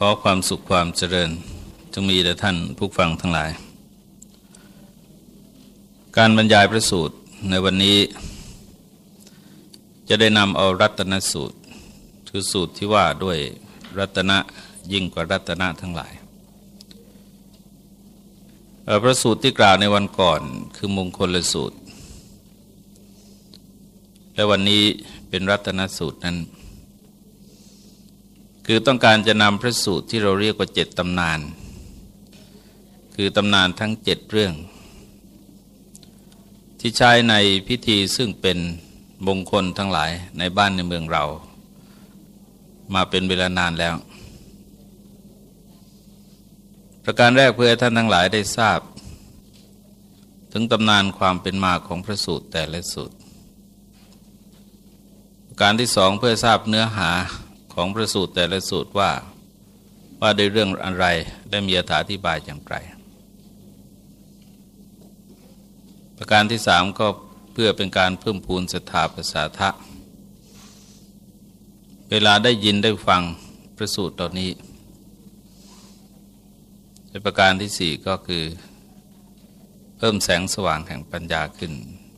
ขอความสุขความเจริญจงมีแด่ท่านผู้ฟังทั้งหลาย การบรรยายพระสูตรในวันนี้ จะได้นำเอารัตนสูตร คือสูตรที่ว่าด้วยรัตนะยิ่งกว่ารัตนะทั้งหลาย พระสูตรที่กล่าวในวันก่อนคือมงคลลสูตร และวันนี้เป็นรัตนสูตรนั้น คือต้องการจะนำพระสูตรที่เราเรียกว่าเจ็ดตำนาน คือตำนานทั้งเจ็ดเรื่อง ที่ใช้ในพิธีซึ่งเป็นมงคลทั้งหลายในบ้านในเมืองเรา มาเป็นเวลานานแล้ว ประการแรกเพื่อท่านทั้งหลายได้ทราบ ถึงตำนานความเป็นมาของพระสูตรแต่ละสูตร การที่สองเพื่อทราบเนื้อหา ของพระสูตรแต่ละสูตรว่าว่าด้วยเรื่องอะไรได้มีอธิบายอย่างไร ประการที่สามก็เพื่อเป็นการเพิ่มพูนศรัทธาภาษาทะ เวลาได้ยินได้ฟังพระสูตรตอนนี้ประการที่สี่ก็คือ เพิ่มแสงสว่างแห่งปัญญาขึ้น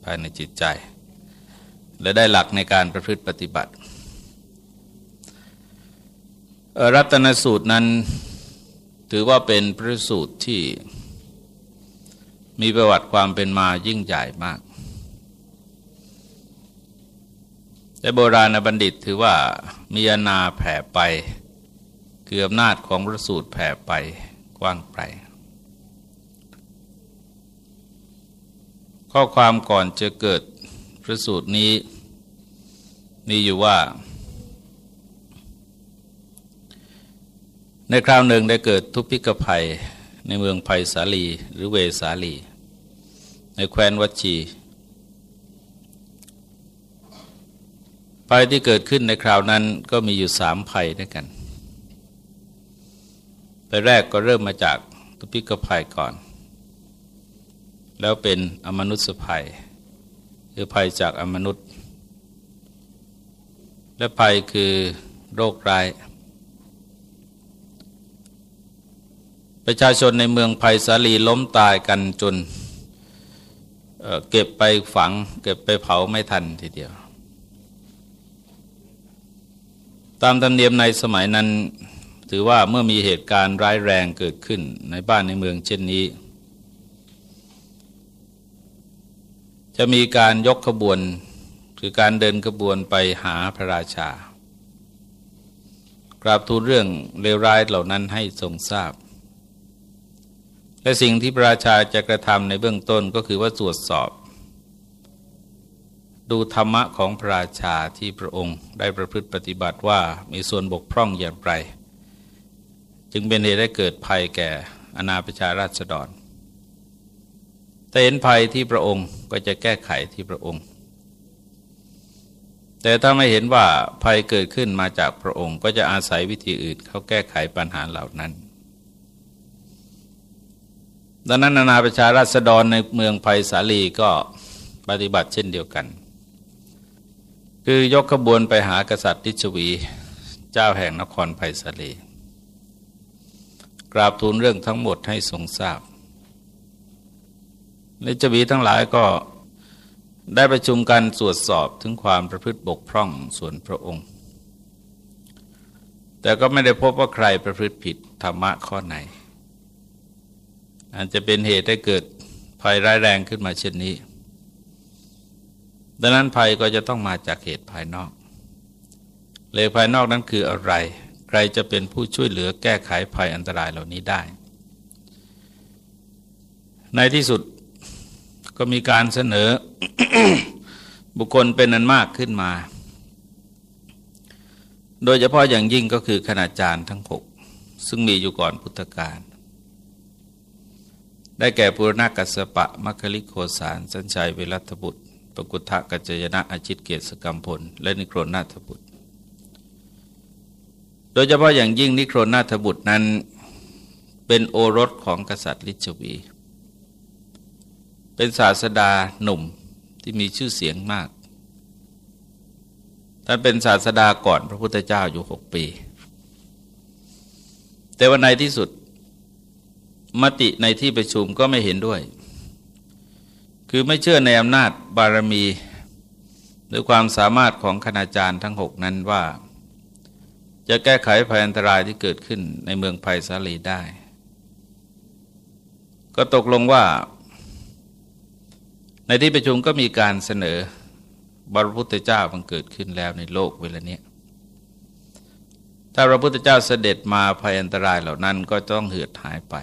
ภายในจิตใจ และได้หลักในการประพฤติปฏิบัติ รัตนสูตรนั้นถือว่าเป็นพระสูตรที่มีประวัติความเป็นมายิ่งใหญ่มากแต่โบราณบัณฑิตถือว่ามีอนาแผ่ไป คืออำนาจของพระสูตรแผ่ไปกว้างไปข้อความก่อนจะเกิดพระสูตรนี้ มีอยู่ว่า ในคราวหนึ่งได้เกิดทุพพิกภัยในเมืองไผ่สาลี หรือเวสาลี ในแคว้นวัชีภัยที่เกิดขึ้นในคราวนั้นก็มีอยู่สามภัยด้วยกันไปแรกก็เริ่มมาจากทุพพิกภัยก่อน แล้วเป็นอมนุษยภัยคือภัยจากอมนุษย์ และภัยคือโรคร้าย ประชาชนในเมืองไผ่สาลีล้มตายกันจนเเก็บไปฝัง เก็บไปเผาไม่ทันทีเดียว ตามธรรมเนียมในสมัยนั้น ถือว่าเมื่อมีเหตุการณ์ร้ายแรงเกิดขึ้นในบ้านในเมืองเช่นนี้ จะมีการยกขบวน คือการเดินขบวนไปหาพระราชากราบทูลเรื่องเลวร้ายเหล่านั้นให้ทรงทราบ และสิ่งที่พระราชาจะกระทำในเบื้องต้นก็คือว่าตรวจสอบ ดูธรรมะของพระราชาที่พระองค์ได้ประพฤติปฏิบัติว่ามีส่วนบกพร่องอย่างไร จึงเป็นเหตุให้เกิดภัยแก่อนาประชาราษฎรแต่เห็นภัยที่พระองค์ก็จะแก้ไขที่พระองค์ แต่ถ้าไม่เห็นว่าภัยเกิดขึ้นมาจากพระองค์ ก็จะอาศัยวิธีอื่น เข้าแก้ไขปัญหาเหล่านั้น ดังนั้นนานาประชาราษฎรในเมืองไผ่สาลีก็ปฏิบัติเช่นเดียวกัน คือยกขบวนไปหากษัตริย์ทิชวีเจ้าแห่งนครไผ่สาลี กราบทูลเรื่องทั้งหมดให้ทรงทราบในจวีทั้งหลายก็ได้ประชุมกันตรวจสอบถึงความประพฤติบกพร่องส่วนพระองค์ แต่ก็ไม่ได้พบว่าใครประพฤติผิดธรรมะข้อไหน อาจจะเป็นเหตุให้เกิดภัยร้ายแรงขึ้นมาเช่นนี้ ดังนั้นภัยก็จะต้องมาจากเหตุภายนอกเลยภายนอกนั้นคืออะไร ใครจะเป็นผู้ช่วยเหลือแก้ไขภัยอันตรายเหล่านี้ได้ ในที่สุดก็มีการเสนอบุคคลเป็นนันมากขึ้นมา โดยเฉพาะอย่างยิ่งก็คือคณาจารย์ทั้งหกซึ่งมีอยู่ก่อนพุทธกาล ได้แก่ปุรณกัสปะมัคคลิโคสาร สัญชัยเวรัตบุตรปกุทธกัจจยนะอาชิตเกียรติสกรรมพล และนิโครนาถบุตร โดยเฉพาะอย่างยิ่งนิโครนาถบุตรนั้น เป็นโอรสของกษัตริย์ลิชวี เป็นศาสดาหนุ่มที่มีชื่อเสียงมาก ท่านเป็นศาสดาก่อนพระพุทธเจ้าอยู่หกปี แต่วันในที่สุด มติในที่ประชุมก็ไม่เห็นด้วย คือไม่เชื่อในอำนาจบารมี หรือความสามารถของคณาจารย์ทั้งหกนั้นว่า จะแก้ไขภัยอันตรายที่เกิดขึ้นในเมืองไผ่สาลีได้ ก็ตกลงว่า ในที่ประชุมก็มีการเสนอบรพุทธเจ้าบังเกิดขึ้นแล้วในโลกเวลานี้ถ้าพระพุทธเจ้าเสด็จมาภัยอันตรายเหล่านั้นก็ต้องเหือดหายไป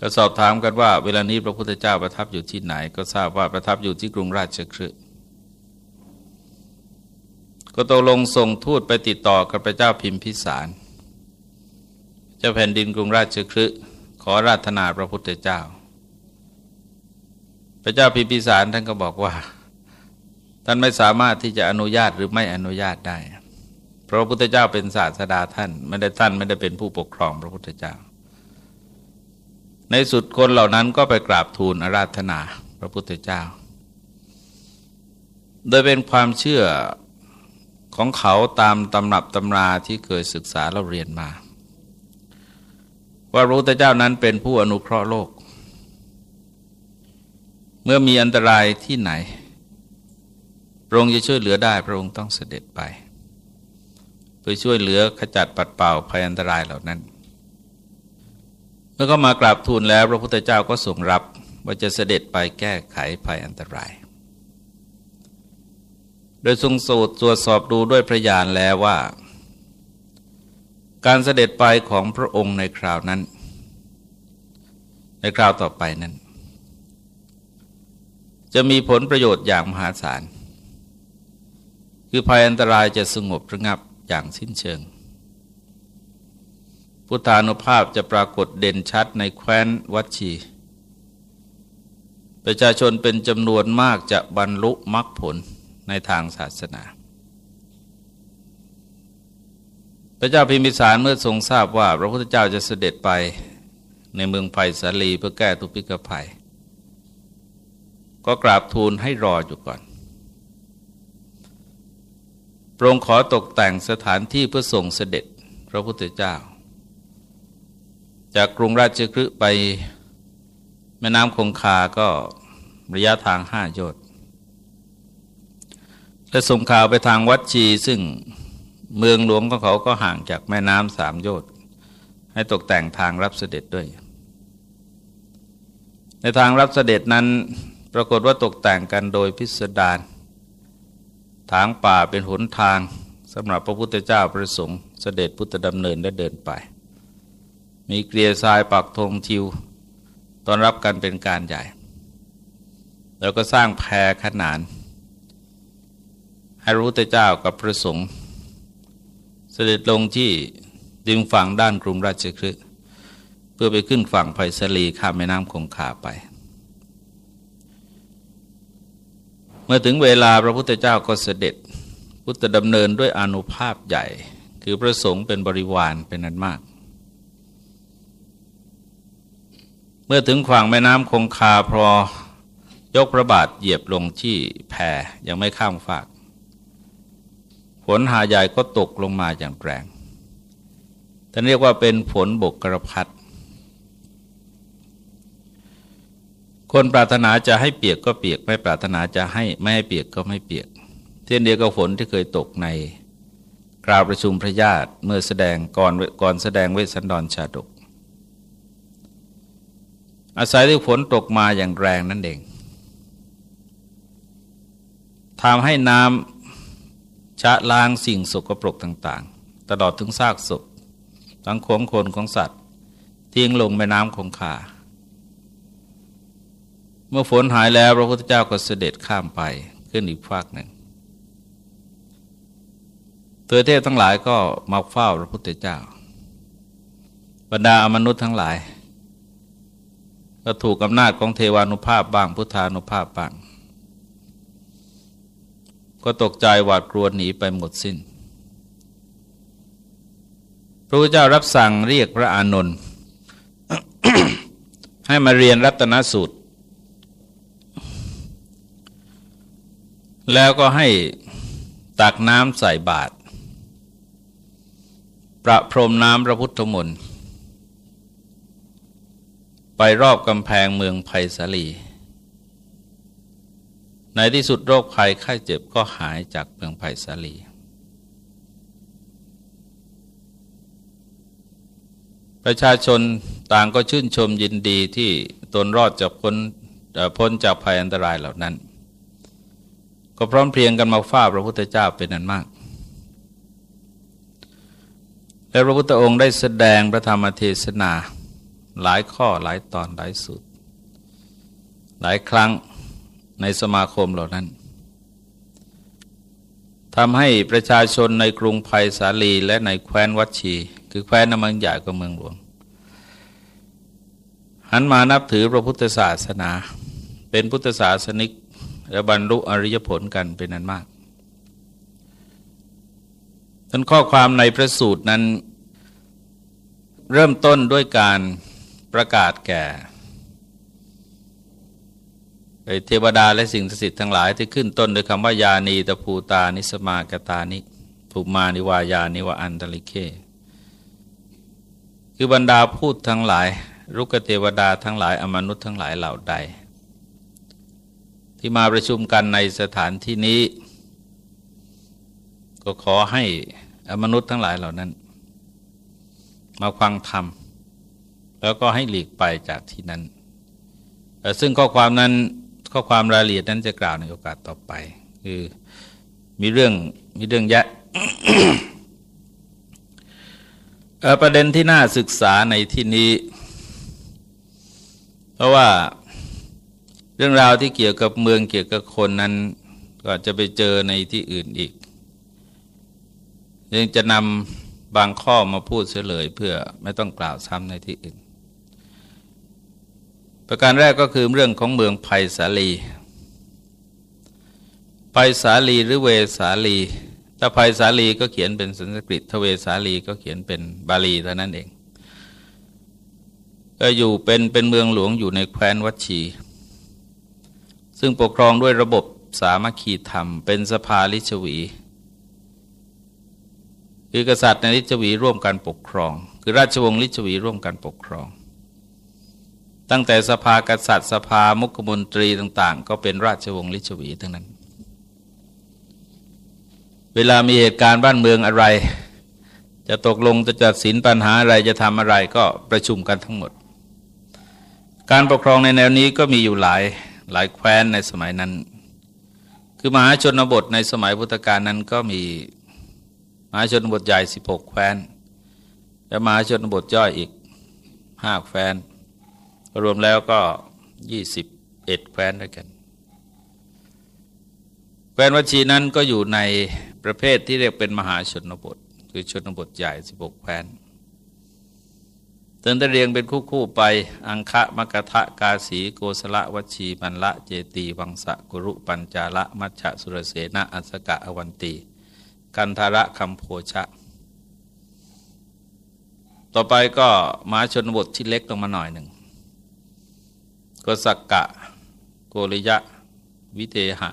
ก็สอบถามกันว่า เวลานี้พระพุทธเจ้าประทับอยู่ที่ไหน ก็ทราบว่าประทับอยู่ที่กรุงราชคฤห์ก็ตกลงส่งทูตไปติดต่อกับพระเจ้าพิมพิสาร เจ้าแผ่นดินกรุงราชคฤห์ขอราธนาพระพุทธเจ้า พระเจ้าพิมพิสารท่านก็บอกว่า ท่านไม่สามารถที่จะอนุญาตหรือไม่อนุญาตได้ เพระพุทธเจ้าเป็นศาสดาท่านไม่ได้ท่านไม่ได้เป็นผู้ปกครองพระพุทธเจ้า ในสุดคนเหล่านั้นก็ไปกราบทูลอาราธนาพระพุทธเจ้า โดยเป็นความเชื่อของเขาตามตำรับตำราที่เคยศึกษาเราเรียนมา ว่าพระพุทธเจ้านั้นเป็นผู้อนุเคราะห์โลก เมื่อมีอันตรายที่ไหน พระองค์จะช่วยเหลือได้พระองค์ต้องเสด็จไป เพื่อช่วยเหลือขจัดปัดเป่าภัยอันตรายเหล่านั้น เมื่อเขามากราบทูลแล้ว พระพุทธเจ้าก็ทรงรับว่าจะเสด็จไปแก้ไขภัยอันตราย โดยทรงสูตรตรวจสอบดูด้วยพระญาณแล้วว่า การเสด็จไปของพระองค์ในคราวนั้น ในคราวต่อไปนั้น จะมีผลประโยชน์อย่างมหาศาล คือภัยอันตรายจะสงบระงับอย่างสิ้นเชิง พุทธานุภาพจะปรากฏเด่นชัดในแคว้นวัชี ประชาชนเป็นจำนวนมากจะบรรลุมรรคผลในทางศาสนา พระเจ้าพิมพิสารเมื่อทรงทราบว่าพระพุทธเจ้าจะเสด็จไปในเมืองไผ่สาลีเพื่อแก้ทุพิกภัย ก็กราบทูลให้รออยู่ก่อนพระองค์ขอตกแต่งสถานที่เพื่อส่งเสด็จพระพุทธเจ้า จากกรุงราชคฤห์ไปแม่น้ำคงคาก็ระยะทางห้าโยชน์และส่งข่าวไปทางวัดชีซึ่งเมืองหลวงของเขาก็ห่างจากแม่น้ำสามโยชน์ให้ตกแต่งทางรับเสด็จด้วย ในทางรับเสด็จนั้นปรากฏว่าตกแต่งกันโดยพิสดารทางป่าเป็นหนทางสำหรับพระพุทธเจ้าประสงค์เสด็จพุทธดำเนินและเดินไป มีเกลียทรายปักธงทิวตอนรับกันเป็นการใหญ่ แล้วก็สร้างแพรขนาน ให้พระพุทธเจ้ากับพระสงฆ์เสด็จลงที่ริมฝั่งด้านกรุงราชคฤห์เพื่อไปขึ้นฝั่งไผ่สลีข้ามแม่น้ำคงคาไป เมื่อถึงเวลาพระพุทธเจ้าก็เสด็จ พุทธดำเนินด้วยอนุภาพใหญ่ คือพระสงฆ์เป็นบริวารเป็นนั้นมาก เมื่อถึงฝั่งแม่น้ำคงคาพอยกพระบาทเหยียบลงที่แพยังไม่ข้ามฝากฝนหาใหญ่ก็ตกลงมาอย่างแรงท่านเรียกว่าเป็นฝนบกกระพัดคนปรารถนาจะให้เปียกก็เปียก ไม่ปรารถนาจะให้ไม่ให้เปียกก็ไม่เปียกเช่นเดียวกับฝนที่เคยตกในกราวประชุมพระญาติเมื่อแสดงก่อนก่อนแสดงเวสันดรชาดก อาศัยที่ฝนตกมาอย่างแรงนั่นเองทำให้น้ำชะล้างสิ่งสกปรกต่างๆ ตลอดถึงซากศพทั้งของคนของสัตว์ทิ้งลงแม่น้ำคงคาเมื่อฝนหายแล้วพระพุทธเจ้าก็เสด็จข้ามไปขึ้นอีกภาคหนึ่งเทวเทพทั้งหลายก็มาเฝ้าพระพุทธเจ้า บรรดามนุษย์ทั้งหลาย ก็ถูกอำนาจของเทวานุภาพบ้างพุทธานุภาพบ้าง ก็ตกใจหวาดกลัวหนีไปหมดสิน้น พระพุทธเจ้ารับสั่งเรียกพระอานนท์ให้มาเรียนรัตนสูตร แล้วก็ให้ตักน้ำใส่บาตรประพรมน้ำพระพุทธมนต์ ไปรอบกำแพงเมืองไผ่สาลี ในที่สุดโรคภัยไข้เจ็บก็หายจากเมืองไผ่สาลีประชาชนต่างก็ชื่นชมยินดีที่ตนรอดจากพ้นพ้นจากภัยอันตรายเหล่านั้น ก็พร้อมเพรียงกันมาฝ้าพระพุทธเจ้าเป็นนันมาก และพระพุทธองค์ได้แสดงพระธรรมเทศนา หลายข้อหลายตอนหลายสุดหลายครั้งในสมาคมเหล่านั้นทำให้ประชาชนในกรุงไผ่สาลีและในแคว้นวัชี คือแคว้นน้ำมันใหญ่กับเมืองหลวง หันมานับถือพระพุทธศาสนา เป็นพุทธศาสนิกและบรรลุอริยผลกันเป็นนั้นมากทั้นข้อความในพระสูตรนั้น เริ่มต้นด้วยการ ประกาศแก่เทวดาและสิ่งศักดิ์สิทธิ์ทั้งหลายที่ขึ้นต้นด้วยคำว่ายานีตภูตานิสมากตานิภูมานิวายานิวอันตลิเค คือบรรดาพูดทั้งหลาย รุกเทวดาทั้งหลายอมนุษย์ทั้งหลายเหล่าใด ที่มาประชุมกันในสถานที่นี้ ก็ขอให้อมนุษย์ทั้งหลายเหล่านั้น มาฟังธรรม แล้วก็ให้หลีกไปจากที่นั้น ซึ่งข้อความนั้นข้อความรายละเอียดนั้นจะกล่าวในโอกาสต่อไป คือมีเรื่องมีเรื่องแยะประเด็นที่น่าศึกษาในที่นี้ เพราะว่าเรื่องราวที่เกี่ยวกับเมืองเกี่ยวกับคนนั้น ก็จะไปเจอในที่อื่นอีกยังจะนำบางข้อมาพูดเฉลยเพื่อไม่ต้องกล่าวซ้ำในที่อื่น ประการแรกก็คือเรื่องของเมืองไผ่สาลีไผ่สาลีหรือเวสาลี ถ้าไผ่สาลีก็เขียนเป็นสันสกฤตทเวสาลีก็เขียนเป็นบาลีเท่านั้นเองก็อยู่เป็นเป็นเมืองหลวงอยู่ในแคว้นวัชี ซึ่งปกครองด้วยระบบสามัคคีธรรม เป็นสภาลิชวีคือกษัตริย์ในลิชวีร่วมกันปกครอง คือราชวงศ์ลิชวีร่วมกันปกครอง ตั้งแต่สภากษัตริย์ สภามุขมนตรีต่าง ๆ ก็เป็นราชวงศ์ลิชวีทั้งนั้น เวลามีเหตุการณ์บ้านเมืองอะไร จะตกลงจะจัดสินปัญหาอะไรจะทำอะไรก็ประชุมกันทั้งหมด การปกครองในแนวนี้ก็มีอยู่หลายหลายแคว้นในสมัยนั้น คือมหาชนบทในสมัยพุทธกาลนั้นก็มีมหาชนบทใหญ่ 16 แคว้น และมหาชนบทย่อยอีก 5 แคว้น รวมแล้วก็ยี่สิบเอ็ดแคว้นด้วยกันแคว้นวัชีนั้นก็อยู่ในประเภทที่เรียกเป็นมหาชนบท คือชนบทใหญ่สิบกแคว้นเตินตะเรียงเป็นคู่คู่ไป อังคะมกทะกาสีโกสละวัชีมันละเจตีวังสะกุรุปัญจาละมัชฌะสุรเสนะอัสกะอวันตี กันทาระคัมโพชะ ต่อไปก็มหาชนบทที่เล็กลงมาหน่อยหนึ่ง ก็สักกะ โกริยะ วิเทหะ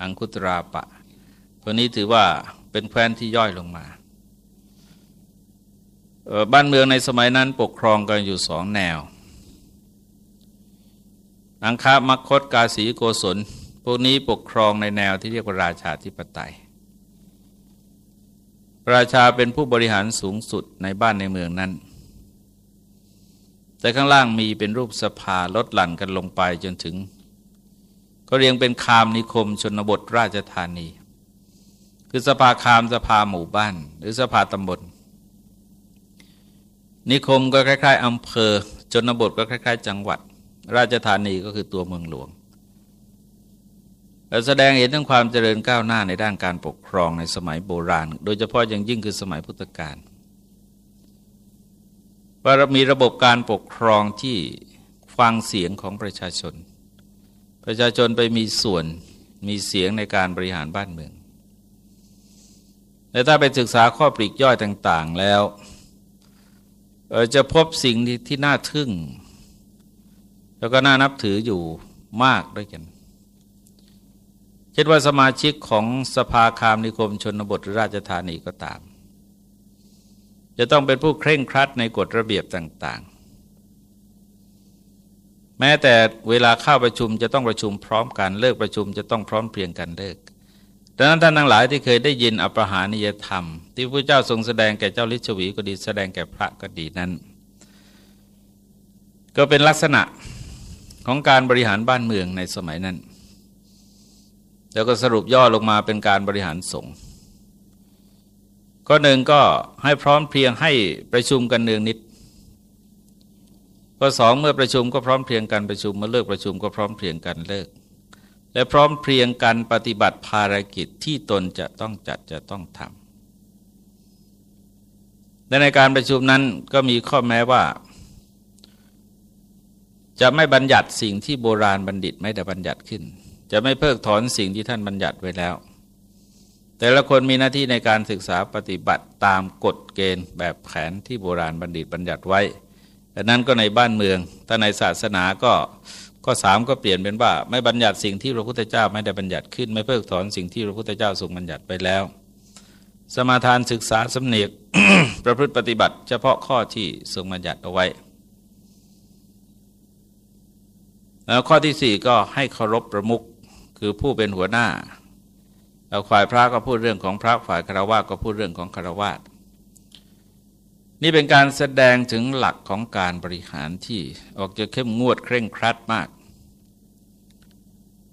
อังคุตราปะ ตัวนี้ถือว่าเป็นแคว้นที่ย่อยลงมา บ้านเมืองในสมัยนั้นปกครองกันอยู่สองแนว อังคามัคคตกาสีโกศล พวกนี้ปกครองในแนวที่เรียกว่าราชาธิปไตย ราชาเป็นผู้บริหารสูงสุดในบ้านในเมืองนั้น แต่ข้างล่างมีเป็นรูปสภาลดหลั่นกันลงไปจนถึง ก็เรียงเป็นคามนิคมชนบทราชธานี คือสภาคามสภาหมู่บ้าน หรือสภาตำบลนิคมก็คล้าย ๆอำเภอชนบทก็คล้าย ๆ จังหวัด ราชธานีก็คือตัวเมืองหลวงแสดงเห็นถึงความเจริญก้าวหน้าในด้านการปกครองในสมัยโบราณ โดยเฉพาะอย่างยิ่งคือสมัยพุทธกาล ว่ามีระบบการปกครองที่ฟังเสียงของประชาชน ประชาชนไปมีส่วนมีเสียงในการบริหารบ้านเมือง แต่ถ้าไปศึกษาข้อปลีกย่อยต่าง ๆ แล้วจะพบสิ่งที่น่าทึ่ง แล้วก็น่านับถืออยู่มากด้วยกัน เช่นว่าสมาชิกของสภาคามนิคมชนบทราชธานีก็ตาม จะต้องเป็นผู้เคร่งครัดในกฎระเบียบต่างๆ แม้แต่เวลาเข้าประชุมจะต้องประชุมพร้อมกันเลิกประชุมจะต้องพร้อมเพรียงกันเลิกดังนั้นท่านทั้งหลายที่เคยได้ยินอภหานิยธรรม ที่พระเจ้าทรงแสดงแก่เจ้าลิชวีก็ดีแสดงแก่พระก็ดีนั้น ก็เป็นลักษณะของการบริหารบ้านเมืองในสมัยนั้น แล้วก็สรุปย่อลงมาเป็นการบริหารสงฆ์ ก็หนึ่งก็ให้พร้อมเพียงให้ประชุมกันเนืองนิด ก็สองเมื่อประชุมก็พร้อมเพียงกันประชุมเมื่อเลิกประชุมก็พร้อมเพียงกันเลิก และพร้อมเพรียงกันปฏิบัติภารกิจที่ตนจะต้องจัดจะต้องทำและในการประชุมนั้นก็มีข้อแม้ว่า จะไม่บัญญัติสิ่งที่โบราณบัณฑิตไม่ได้บัญญัติขึ้น จะไม่เพิกถอนสิ่งที่ท่านบัญญัติไว้แล้ว แต่ละคนมีหน้าที่ในการศึกษาปฏิบัติตามกฎเกณฑ์แบบแผนที่โบราณบัณฑิตบัญญัติไว้แต่นั้นก็ในบ้านเมือง ถ้าในศาสนาก็ก็สามก็เปลี่ยนเป็นว่า ไม่บัญญัติสิ่งที่พระพุทธเจ้าไม่ได้บัญญัติขึ้น ไม่เพิกถอนสิ่งที่พระพุทธเจ้าทรงบัญญัติไปแล้ว สมาทานศึกษาสำเนียกประพฤติปฏิบัติ เฉพาะข้อที่ทรงบัญญัติเอาไว้แล้วข้อที่สี่ก็ให้เคารพประมุขคือผู้เป็นหัวหน้า เอาฝ่ายพระก็พูดเรื่องของพระฝ่ายคารวะก็พูดเรื่องของคารวะนี่เป็นการแสดงถึงหลักของการบริหารที่ออกจะเข้มงวดเคร่งครัดมาก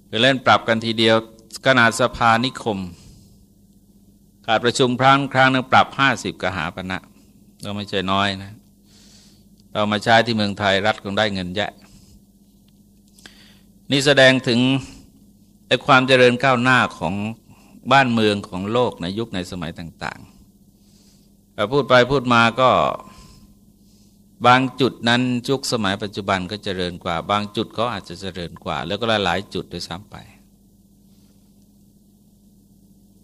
ไปเล่นปรับกันทีเดียวขนาดสภานิคม การประชุมครั้งครั้งนึงปรับห้าสิบกหาปณะเราไม่ใช่น้อยนะ เรามาใช้ที่เมืองไทยรัฐคงได้เงินแยะ นี่แสดงถึงไอ้ความเจริญก้าวหน้าของ บ้านเมืองของโลกในยุคในสมัยต่างๆพูดไปพูดมาก็บางจุดนั้นยุคสมัยปัจจุบันก็เจริญกว่า บางจุดเขาอาจจะเจริญกว่า แล้วก็หลายจุดด้วยซ้ำไป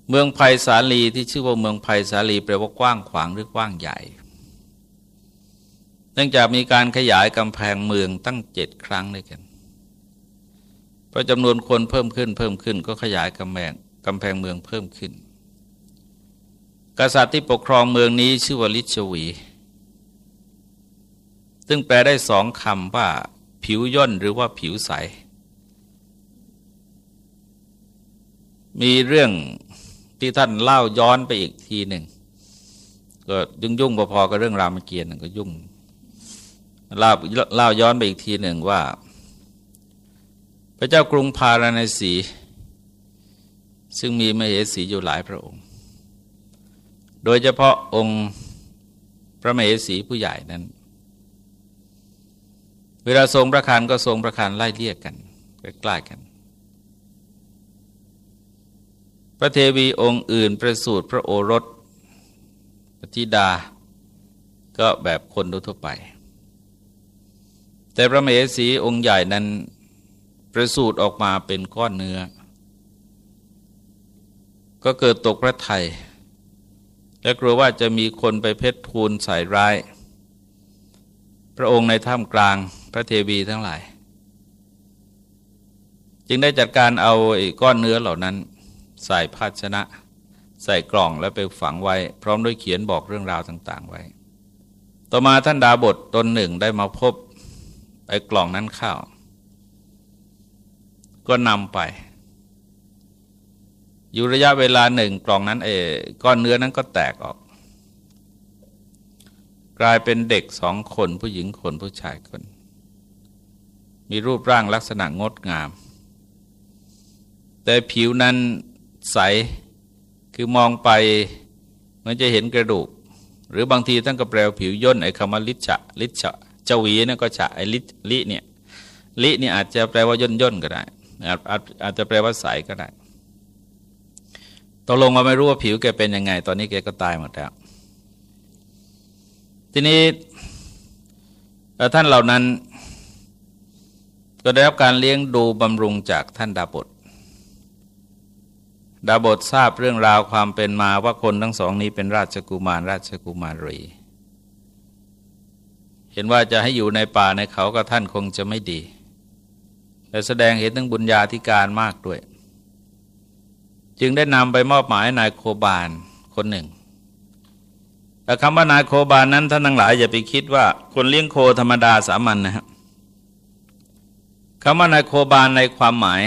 เมืองไผ่สาลีที่ชื่อว่าเมืองไผ่สาลีแปลว่ากว้างขวางหรือกว้างใหญ่ เนื่องจากมีการขยายกำแพงเมืองตั้งเจ็ดครั้งด้วยกันเพราะจำนวนคนเพิ่มขึ้นเพิ่มขึ้นก็ขยายกำแพง กำแพงเมืองเพิ่มขึ้น กษัตริย์ที่ปกครองเมืองนี้ชื่อว่าลิชวี ซึ่งแปลได้สองคำว่า ผิวย่นหรือว่าผิวใส มีเรื่องที่ท่านเล่าย้อนไปอีกทีหนึ่งก็ยุ่งยุ่งพอๆกับเรื่องรามเกียรติ์ก็ยุ่งเล่าเล่าย้อนไปอีกทีหนึ่งว่า พระเจ้ากรุงพาราณสี ซึ่งมีมเหสีอยู่หลายพระองค์ โดยเฉพาะองค์พระมเหสีผู้ใหญ่นั้น เวลาทรงประคันก็ทรงประคันไล่เรียกกันใกล้ๆกัน พระเทวีองค์อื่นประสูตรพระโอรสปฏิดา ก็แบบคนทั่วไป แต่พระมเหสีองค์ใหญ่นั้นประสูตรออกมาเป็นก้อนเนื้อ ก็เกิดตกพระไทย และกลัวว่าจะมีคนไปเพชรทูลใส่ร้าย พระองค์ในถ้ำกลางพระเทวีทั้งหลาย จึงได้จัดการเอาไอ้ก้อนเนื้อเหล่านั้น ใส่ภาชนะ ใส่กล่องแล้วไปฝังไว้ พร้อมด้วยเขียนบอกเรื่องราวต่าง ๆ ไว้ ต่อมาท่านดาบทตนหนึ่งได้มาพบไอ้กล่องนั้นเข้าก็นำไป อยู่ระยะเวลาหนึ่งกล่องนั้นเอก้อนเนื้อนั้นก็แตกออก กลายเป็นเด็กสองคนผู้หญิงคนผู้ชายคน มีรูปร่างลักษณะงดงาม แต่ผิวนั้นใสคือมองไปมันจะเห็นกระดูก หรือบางทีท่านก็แปลผิวย่นไอ้คำว่าลิชะลิชะเจวีนี่ก็ฉะไอ้ลิลิเนี่ยลิเนี่ยอาจจะแปลว่าย่นย่นก็ได้อาจอาจจะแปลว่าใสก็ได้ ตกลงเราไม่รู้ว่าผิวแกเป็นยังไง ตอนนี้แกก็ตายหมดแล้ว ทีนี้ท่านเหล่านั้นก็ได้รับการเลี้ยงดูบำรุงจากท่านดาบท ดาบททราบเรื่องราวความเป็นมาว่าคนทั้งสองนี้เป็นราชกุมารราชกุมารี เห็นว่าจะให้อยู่ในป่าในเขากับท่านคงจะไม่ดีแต่แสดงเห็นถึงบุญญาธิการมากด้วย จึงได้นำไปมอบหมายนายโคบานคนหนึ่งแต่คำว่านายโคบานนั้นท่านทั้งหลายอย่าไปคิดว่าคนเลี้ยงโคธรรมดาสามัญนนะครับคำว่านายโคบานในความหมาย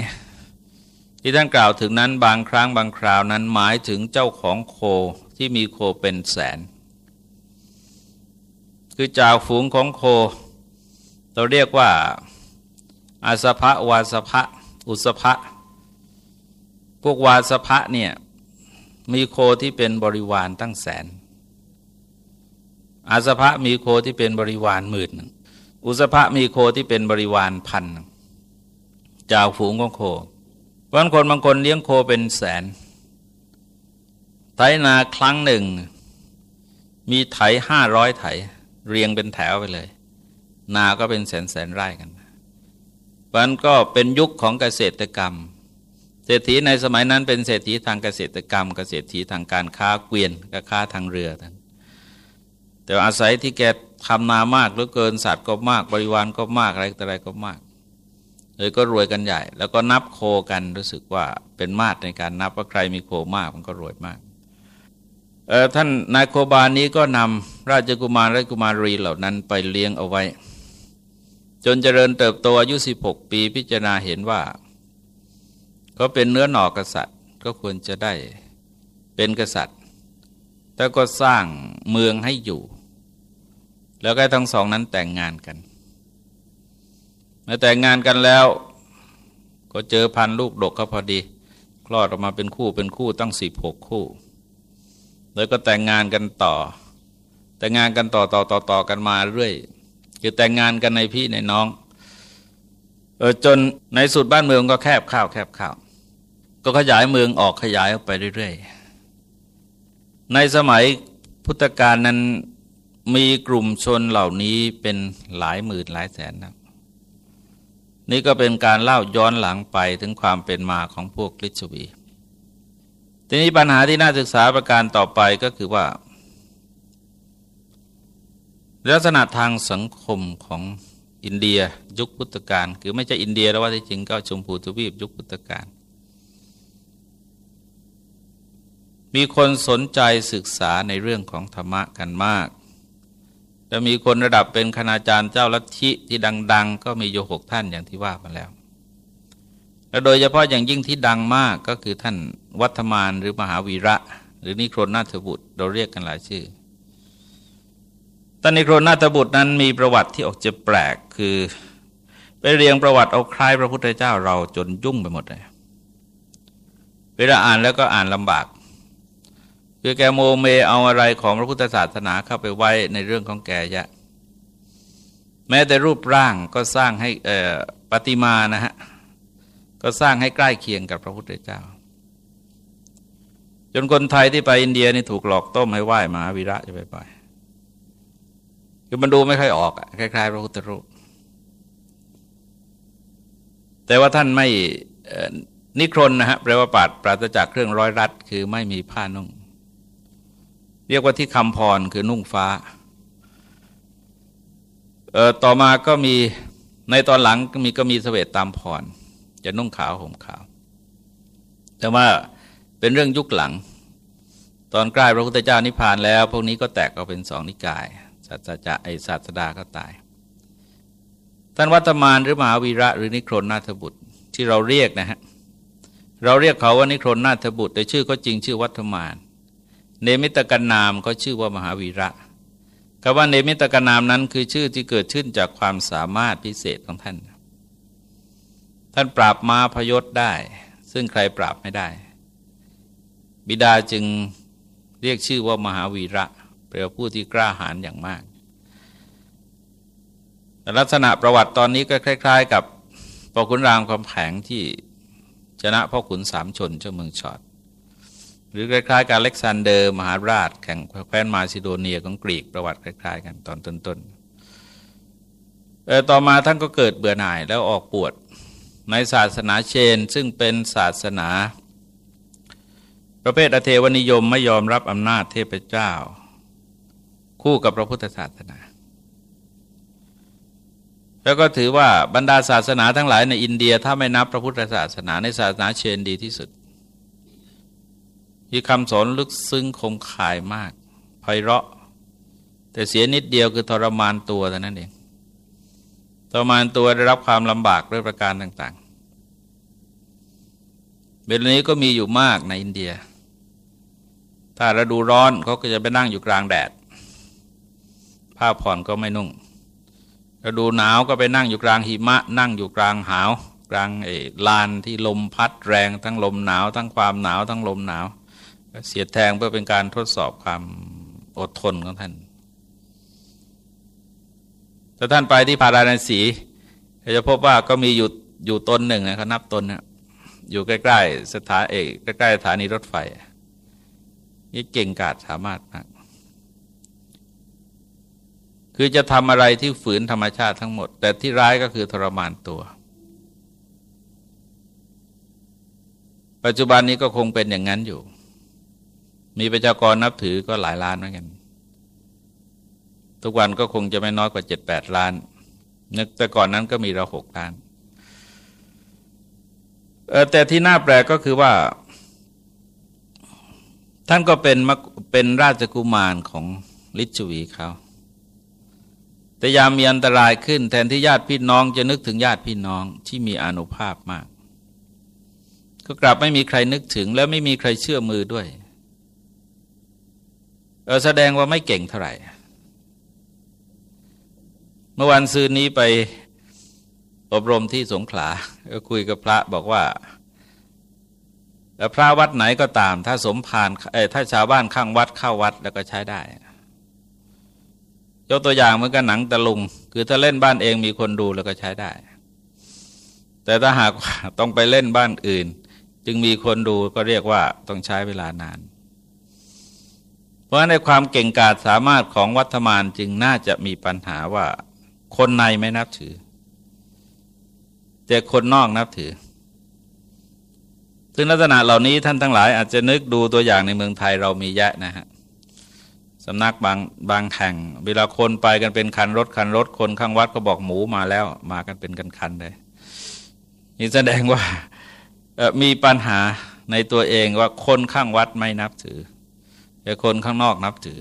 ที่ท่านกล่าวถึงนั้นบางครั้งบางคราวนั้นหมายถึงเจ้าของโคที่มีโคเป็นแสน คือจากฝูงของโค เราเรียกว่าอาสภะวาสภะอุสภะ พวกวาสภะเนี่ยมีโคที่เป็นบริวารตั้งแสน อาสภะมีโคที่เป็นบริวารหมื่นอุสภะมีโคที่เป็นบริวารพันจาฝูงของโคบางคนบางคนเลี้ยงโคเป็นแสน ไถนาครั้งหนึ่ง มีไถห้าร้อยไถ เรียงเป็นแถวไปเลย นาก็เป็นแสนแสนไร่กันมันก็เป็นยุคของเกษตรกรรม เศรษฐีในสมัยนั้นเป็นเศรษฐีทางเกษตรกรรม เกษตรฐีทางการค้าเกวียนกับค้าทางเรือทั้งแต่อาศัยที่แกทำนามากหรือเกินสัตว์ก็มากบริวารก็มากอะไรแต่อะไรก็มากเลยก็รวยกันใหญ่ แล้วก็นับโคกันรู้สึกว่าเป็นมาตรในการนับว่าใครมีโคมากมันก็รวยมากท่านนายโคบาลนี้ก็นำราชกุมารและกุมารีเหล่านั้นไปเลี้ยงเอาไว้ จนเจริญเติบโตอายุ 16 ปีพิจารณาเห็นว่า เขาเป็นเนื้อหนอกษัตริย์ก็ควรจะได้เป็นกษัตริย์ แล้วก็สร้างเมืองให้อยู่ แล้วก็ทั้งสองนั้นแต่งงานกัน เมื่อแต่งงานกันแล้ว ก็เจอพันลูกดกเขาพอดี คลอดออกมาเป็นคู่เป็นคู่ตั้งสิบหกคู่ แล้วก็แต่งงานกันต่อ แต่งงานกันต่อต่อต่อต่อกันมาเรื่อยคือแต่งงานกันในพี่ในน้องเออจนในสุดบ้านเมืองก็แคบข้าวแคบข้าว ก็ขยายเมืองออกขยายออกไปเรื่อยๆ ในสมัยพุทธกาลนั้นมีกลุ่มชนเหล่านี้เป็นหลายหมื่นหลายแสนนะนี่ก็เป็นการเล่าย้อนหลังไปถึงความเป็นมาของพวกลิชวีทีนี้ปัญหาที่น่าศึกษาประการต่อไปก็คือว่า ลักษณะทางสังคมของอินเดียยุคพุทธกาลคือไม่ใช่อินเดียแล้วว่าที่จริงก็ชมพูทวีปยุคพุทธกาล มีคนสนใจศึกษาในเรื่องของธรรมะกันมากจะมีคนระดับเป็นคณาจารย์เจ้าลัทธิที่ดัง ๆ ก็มีโยหกท่านอย่างที่ว่ามาแล้ว และโดยเฉพาะอย่างยิ่งที่ดังมากก็คือท่านวัฒมานหรือมหาวีระ หรือนิโครนาถบุตร เราเรียกกันหลายชื่อท่านนิโครนาถบุตรนั้นมีประวัติที่ออกจะแปลกคือไปเรียงประวัติเอาคล้ายพระพุทธเจ้าเราจนยุ่งไปหมดเลยเวลาอ่านแล้วก็อ่านลำบาก คือแกโมเมเอาอะไรของพระพุทธศาสนาเข้าไปไว้ในเรื่องของแกยะ แม้แต่รูปร่างก็สร้างให้ปฏิมานะฮะก็สร้างให้ใกล้เคียงกับพระพุทธเจ้า จนคนไทยที่ไปอินเดียนี่ถูกหลอกต้มให้ไหว้มหาวีระจะไปไปคือมันดูไม่ค่อยออกคล้ายๆพระพุทธรูป แต่ว่าท่านไม่นิครนนะฮะแปลว่าปาดปราศจากเครื่องร้อยรัด คือไม่มีผ้านุ่ง เรียกว่าที่คำพรคือนุ่งฟ้าเออต่อมาก็มีในตอนหลังก็มีก็มีเสวตตามพร จะนุ่งขาวห่มขาว แต่ว่าเป็นเรื่องยุคหลัง ตอนใกล้พระพุทธเจ้านิพพานแล้ว พวกนี้ก็แตกออกเป็นสองนิกายศาสจะไอศาสดาก็ตาย ท่านวัตมานหรือมหาวีระหรือนิครนนาถบุตรที่เราเรียกนะฮะเราเรียกเขาว่านิครนนาถบุตรแต่ชื่อก็จริงชื่อวัตมาน เนมิตกันนามก็ชื่อว่ามหาวีระคำว่าเนมิตกันนามนั้นคือชื่อที่เกิดขึ้นจากความสามารถพิเศษของท่าน ท่านปราบมาพยศได้ ซึ่งใครปราบไม่ได้ บิดาจึงเรียกชื่อว่ามหาวีระแปลว่าผู้ที่กล้าหาญอย่างมากลักษณะประวัติตอนนี้ก็คล้าย ๆ กับปอขุนรามคำแผงที่ชนะพ่อขุนสามชนเจ้าเมืองชอด หรือคล้ายๆกับเล็กซานเดอร์มหาราชแข่งแคว้นมาซิโดเนียของกรีกประวัติคล้ายๆ กันตอนต้นๆต่อมาท่านก็เกิดเบื่อหน่ายแล้วออกปวดในศาสนาเชน ซึ่งเป็นศาสนา ประเภทอเทวนิยมไม่ยอมรับอำนาจเทพเจ้า คู่กับพระพุทธศาสนา แล้วก็ถือว่าบรรดาศาสนาทั้งหลายในอินเดียถ้าไม่นับพระพุทธศาสนาในศาสนาเชนดีที่สุด มีคำสอนลึกซึ้งคมคายมากไพเราะ แต่เสียนิดเดียวคือทรมานตัวเท่นั้นเองทรมานตัวได้รับความลำบากด้วยประการต่างๆเบลนี้ก็มีอยู่มากในอินเดีย ถ้าฤดูร้อนเขาก็จะไปนั่งอยู่กลางแดด ผ้าผ่อนก็ไม่นุ่งฤดูหนาวก็ไปนั่งอยู่กลางหิมะ นั่งอยู่กลางหาว กลางไอ้ลานที่ลมพัดแรงทั้งลมหนาว ทั้งความหนาวทั้งลมหนาว เสียดแทงเพื่อเป็นการทดสอบความอดทนของท่านถ้าท่านไปที่พาราณสีจะพบว่าก็มีอยู่อยู่ตนหนึ่งนะครับนับตนนะอยู่ใกล้ๆสถานเอกใกล้ๆสถานีรถไฟนี่เก่งกาจสามารถมากคือจะทำอะไรที่ฝืนธรรมชาติทั้งหมด แต่ที่ร้ายก็คือทรมานตัว ปัจจุบันนี้ก็คงเป็นอย่างนั้นอยู่ มีประชากรนับถือก็หลายล้านเหมือนกัน ทุกวันก็คงจะไม่น้อยกว่าเจ็ดแปดล้าน นึกแต่ก่อนนั้นก็มีเราหกล้าน แต่ที่น่าแปลกก็คือว่า ท่านก็เป็นเป็นราชกุมารของลิชวีเขาแต่ยามมีอันตรายขึ้น แทนที่ญาติพี่น้องจะนึกถึงญาติพี่น้องที่มีอนุภาพมาก ก็กลับไม่มีใครนึกถึง และไม่มีใครเชื่อมือด้วย แสดงว่าไม่เก่งเท่าไหร่ เมื่อวันซืนนี้ไปอบรมที่สงขลาก็คุยกับพระบอกว่าพระวัดไหนก็ตาม ถ้าสมภารถ้าชาวบ้านข้างวัดเข้าวัดแล้วก็ใช้ได้ ยกตัวอย่างเหมือนกับหนังตะลุง คือถ้าเล่นบ้านเองมีคนดูแล้วก็ใช้ได้ แต่ถ้าหากต้องไปเล่นบ้านอื่น จึงมีคนดูก็เรียกว่าต้องใช้เวลานาน ราะในความเก่งกาจสามารถของวัฒมานจึงน่าจะมีปัญหาว่าคนในไม่นับถือ แต่คนนอกนับถือ ซึ่งลักษณะเหล่านี้ท่านทั้งหลายอาจจะนึกดูตัวอย่างในเมืองไทยเรามีแยะนะฮะสำนักบางบางแห่ง เวลาคนไปกันเป็นคันรถคันรถคนข้างวัดก็บอกหมูมาแล้ว มากันเป็นกันคันเลยนี่แสดงว่ามีปัญหาในตัวเองว่าคนข้างวัดไม่นับถือ แต่คนข้างนอกนับถือ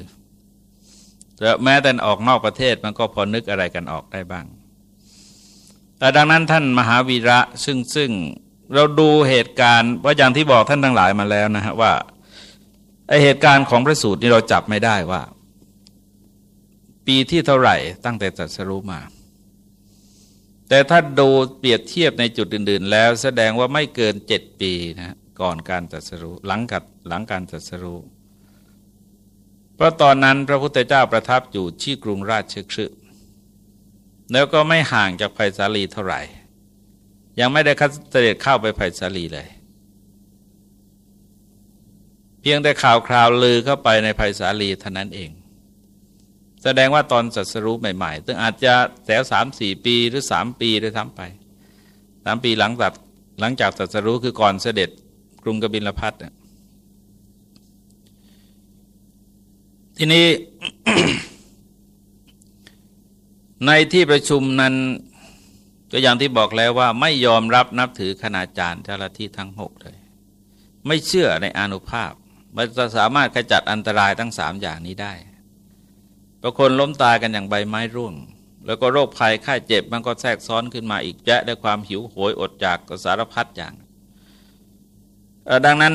แต่แม้แต่ออกนอกประเทศมันก็พอนึกอะไรกันออกได้บ้าง แต่ดังนั้นท่านมหาวีระซึ่งซึ่งเราดูเหตุการณ์ว่าอย่างที่บอกท่านทั้งหลายมาแล้วนะฮะว่าไอเหตุการณ์ของพระสูตรนี่เราจับไม่ได้ว่า ปีที่เท่าไหร่ตั้งแต่จัดสรุมา แต่ถ้าดูเปรียบเทียบในจุดอื่น ๆ แล้วแสดงว่าไม่เกินเจ็ดปีนะก่อนการจัดสรุหลังกัดหลังการจัดสรุ เพราะตอนนั้นพระพุทธเจ้าประทับอยู่ที่กรุงราชคฤห์แล้วก็ไม่ห่างจากไผ่สาลีเท่าไหร่ ยังไม่ได้คัดเสด็จเข้าไปไผ่สาลีเลย เพียงแต่ข่าวคราวลือเข้าไปในภัยสาลีเท่านั้นเอง แสดงว่าตอนสัสรู้ใหม่ๆซึ่งอาจจะแถวสามสี่ปีหรือสามปีได้ทำไปสามปีหลังจากหลังจากสัสรู้คือก่อนเสด็จกรุงกบิลพัท ทีนี้ในที่ประชุมนั้นตัวอย่างที่บอกแล้วว่าไม่ยอมรับนับถือคณาจารย์เจ้าหน้าที่ทั้งหกเลย ไม่เชื่อในอนุภาพ มันจะสามารถขจัดอันตรายทั้งสามอย่างนี้ได้บางคนล้มตายกันอย่างใบไม้ร่วง แล้วก็โรคภัยไข้เจ็บมันก็แทรกซ้อนขึ้นมาอีกแยะด้วยความหิวโหยอดจากก็สารพัดอย่าง ดังนั้น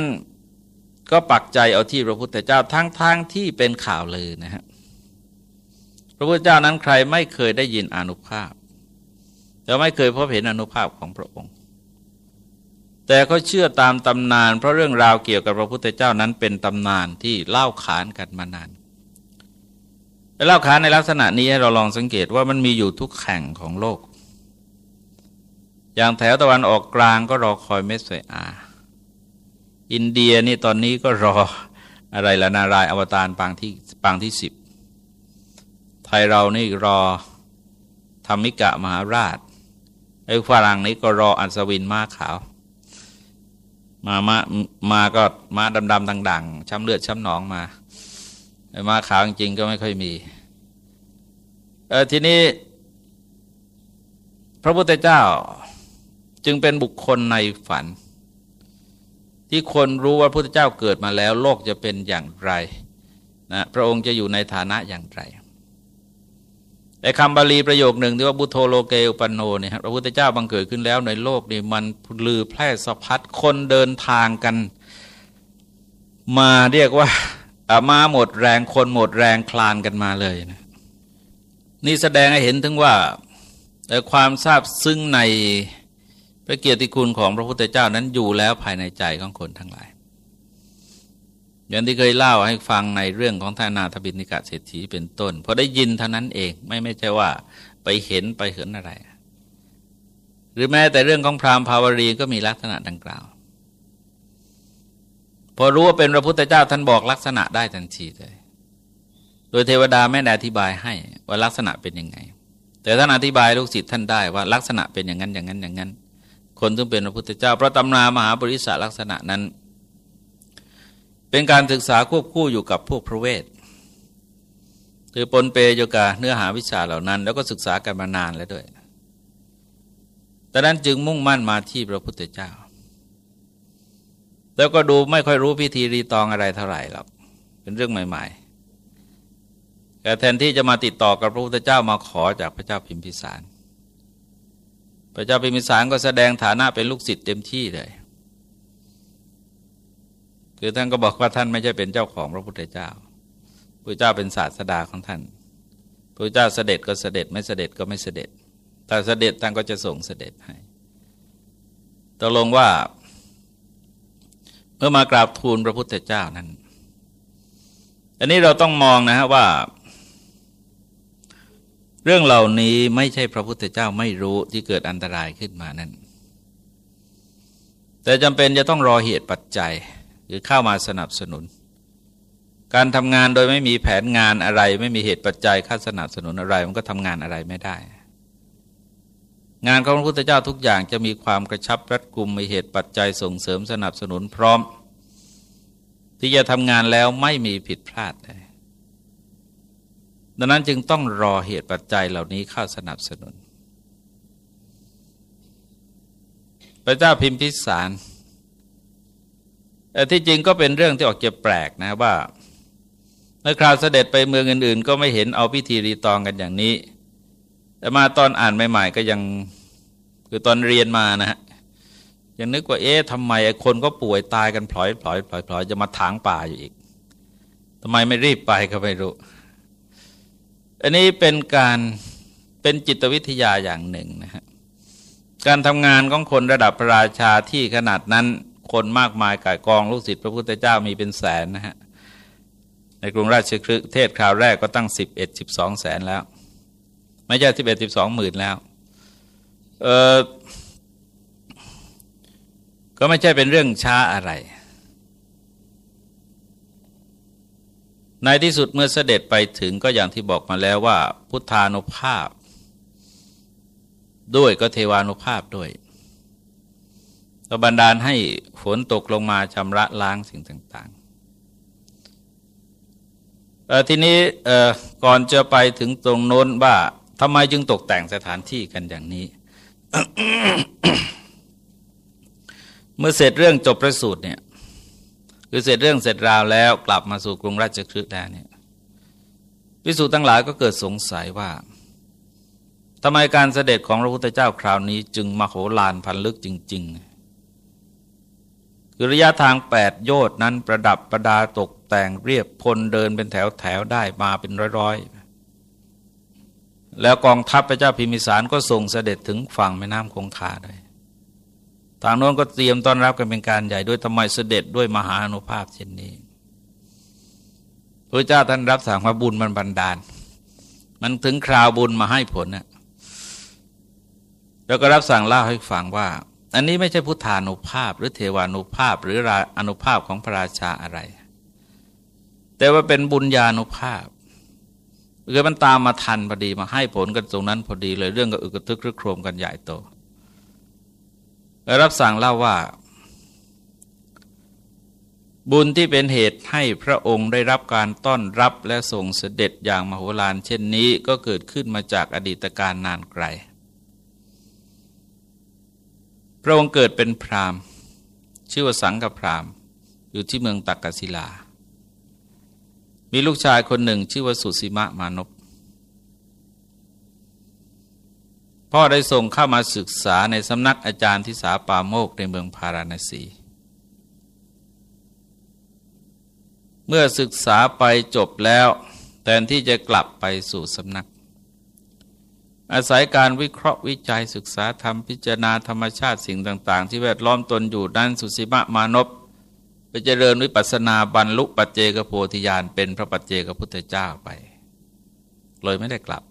ก็ปักใจเอาที่พระพุทธเจ้าทั้งๆทที่เป็นข่าวเลยนะฮะพระพุทธเจ้านั้นใครไม่เคยได้ยินอนุภาพแต่ไม่เคยพบเห็นอนุภาพของพระองค์ แต่เขาเชื่อตามตำนาน เพราะเรื่องราวเกี่ยวกับพระพุทธเจ้านั้นเป็นตำนานที่เล่าขานกันมานานเล่าขานในลักษณะนี้ให้เราลองสังเกตว่ามันมีอยู่ทุกแห่งของโลก อย่างแถวตะวันออกกลางก็รอคอยเมสไซอา อินเดียนี่ตอนนี้ก็รออะไรละนารายอวตารปางที่ปางที่สิบไทยเรานี่รอธรรมิกะมหาราชไอ้ฝรั่งนี้ก็รออัศวินม้าขาว มามามาก็มาดำดำดังๆช้ำเลือดช้ำหนองมาไอ้มาขาวจริงก็ไม่ค่อยมีเออทีนี้พระพุทธเจ้าจึงเป็นบุคคลในฝัน ที่คนรู้ว่าพระพุทธเจ้าเกิดมาแล้ว โลกจะเป็นอย่างไรนะพระองค์จะอยู่ในฐานะอย่างไรไอ้คำบาลีประโยคหนึ่งที่ว่าบุโทโลเกอุปันโนเนี่ยพระพุทธเจ้าบังเกิดขึ้นแล้วในโลกนี่มันลือแพร่สะพัดคนเดินทางกัน มาเรียกว่ามาหมดแรงคนหมดแรงคลานกันมาเลยนะนี่แสดงให้เห็นถึงว่าความทราบซึ้งใน พระเกียรติคุณของพระพุทธเจ้านั้นอยู่แล้วภายในใจของคนทั้งหลาย อย่างที่เคยเล่าให้ฟังในเรื่องของทานาทบินิกาเศรษฐีเป็นต้นพอได้ยินเท่านั้นเองไม่ไม่ใช่ว่าไปเห็นไปเห็นอะไร หรือแม้แต่เรื่องของพราหมณ์ภาวรีก็มีลักษณะดังกล่าว พอรู้ว่าเป็นพระพุทธเจ้าท่านบอกลักษณะได้ทันทีเลย โดยเทวดาแม่ได้อธิบายให้ว่าลักษณะเป็นยังไง แต่ท่านอธิบายลูกศิษย์ท่านได้ว่าลักษณะเป็นอย่างนั้นอย่างนั้นอย่างนั้น คนซึ่งเป็นพระพุทธเจ้า พระตำนามหาบริษัทลักษณะนั้น เป็นการศึกษาควบคู่อยู่กับพวกพระเวทคือปนเปโยกาเนื้อหาวิชาเหล่านั้น แล้วก็ศึกษากันมานานแล้วด้วยแต่นั้นจึงมุ่งมั่นมาที่พระพุทธเจ้า แล้วก็ดูไม่ค่อยรู้พิธีรีตองอะไรเท่าไหร่หรอกเป็นเรื่องใหม่ ๆ แต่แทนที่จะมาติดต่อกับพระพุทธเจ้ามาขอจากพระเจ้าพิมพิสาร ระเจ้าพิมิสารก็แสดงฐานะเป็นลูกศิษย์เต็มที่เลยคือท่านก็บอกว่าท่านไม่ใช่เป็นเจ้าของพระพุทธเจ้าพระเจ้าเป็นศาสดาของท่านพระเจ้าเสด็จก็เสด็จไม่เสด็จก็ไม่เสด็จ แต่เสด็จท่านก็จะส่งเสด็จให้ตกลงว่า เมื่อมากราบทูลพระพุทธเจ้านั้นอันนี้เราต้องมองนะฮะว่า เรื่องเหล่านี้ไม่ใช่พระพุทธเจ้าไม่รู้ที่เกิดอันตรายขึ้นมานั้นแต่จำเป็นจะต้องรอเหตุปัจจัย หรือเข้ามาสนับสนุน การทำงานโดยไม่มีแผนงานอะไร ไม่มีเหตุปัจจัยค่าสนับสนุนอะไร มันก็ทำงานอะไรไม่ได้ งานของพระพุทธเจ้าทุกอย่างจะมีความกระชับรัดกุมมีเหตุปัจจัยส่งเสริมสนับสนุนพร้อม ที่จะทำงานแล้วไม่มีผิดพลาดเลย ดังนั้นจึงต้องรอเหตุปัจจัยเหล่านี้เข้าสนับสนุน พระเจ้าพิมพิสารแต่ที่จริงก็เป็นเรื่องที่ออกจะแปลกนะว่าเมื่อคราวเสด็จไปเมืองอื่น ๆ ก็ไม่เห็นเอาพิธีรีตองกันอย่างนี้ แต่มาตอนอ่านใหม่ ๆ ก็ยังคือตอนเรียนมานะฮะยังนึกว่าเอ๊ะทำไมคนก็ป่วยตายกันพลอยพลอยพลอยพลอยจะมาถางป่าอยู่อีกทำไมไม่รีบไปก็ไม่รู้ อันนี้เป็นการเป็นจิตวิทยาอย่างหนึ่งนะฮะการทำงานของคนระดับพระราชาที่ขนาดนั้นคนมากมายก่ายกองลูกศิษย์พระพุทธเจ้ามีเป็นแสนนะฮะในกรุงราชคฤห์เทศคราวแรกก็ตั้งสิบเอ็ดสิบสองแสนแล้ว ไม่ใช่สิบเอ็ดสิบสองหมื่นแล้วเออก็ไม่ใช่เป็นเรื่องช้าอะไร ในที่สุดเมื่อเสด็จไปถึงก็อย่างที่บอกมาแล้วว่า พุทธานุภาพ ด้วยก็เทวานุภาพด้วยก็บันดาลให้ฝนตกลงมาชำระล้างสิ่งต่างๆทีนี้ก่อนจะไปถึงตรงโน้นว่าทำไมจึงตกแต่งสถานที่กันอย่างนี้ เมื่อเสร็จเรื่องจบประสูตรเนี่ย คือเสร็จเรื่องเสร็จราวแล้วกลับมาสู่กรุงราชคฤห์แล้วเนี่ยพิสูจน์ทั้งหลายก็เกิดสงสัยว่าทำไมการเสด็จของพระพุทธเจ้าคราวนี้จึงมาโหฬารพันลึกจริง ๆ คือระยะทางแปดโยชน์นั้นประดับประดาตกแต่งเรียบพลเดินเป็นแถวแถวได้มาเป็นร้อยๆ แล้วกองทัพพระเจ้าพิมิสารก็ส่งเสด็จถึงฝั่งแม่น้ำคงคาด้วย ทางโน้นก็เตรียมต้อนรับกันเป็นการใหญ่ด้วยทำไมเสด็จด้วยมหาอนุภาพเช่นนี้พระเจ้าท่านรับสั่งว่าบุญมันบันดาล มันถึงคราวบุญมาให้ผลนะแล้วก็รับสั่งเล่าให้ฟังว่า อันนี้ไม่ใช่พุทธานุภาพ หรือเทวานุภาพ หรืออนุภาพของพระราชาอะไร แต่ว่าเป็นบุญญาณุภาพคือมันตามมาทันพอดีมาให้ผลกันตรงนั้นพอดีเลยเรื่องก็อึกทึกรึกโครมกันใหญ่โต รับสั่งเล่าว่า บุญที่เป็นเหตุให้พระองค์ได้รับการต้อนรับและส่งเสด็จอย่างมโหฬารเช่นนี้ก็เกิดขึ้นมาจากอดีตการนานไกล พระองค์เกิดเป็นพราหมณ์ ชื่อว่าสังกพราหมณ์ อยู่ที่เมืองตักกศิลา มีลูกชายคนหนึ่งชื่อว่าสุสีมะมานพ พ่อได้ส่งเข้ามาศึกษาในสำนักอาจารย์ทิสาปาโมกในเมืองพาราณสี เมื่อศึกษาไปจบแล้วแทนที่จะกลับไปสู่สำนัก อาศัยการวิเคราะห์วิจัยศึกษาธรรมพิจารณาธรรมชาติสิ่งต่าง ๆ ที่แวดล้อมตนอยู่นั้นสุสิมะมานพไปเจริญวิปัสนาบรรลุปัจเจกโพธิญาณเป็นพระปัจเจกพุทธเจ้าไป เลยไม่ได้กลับ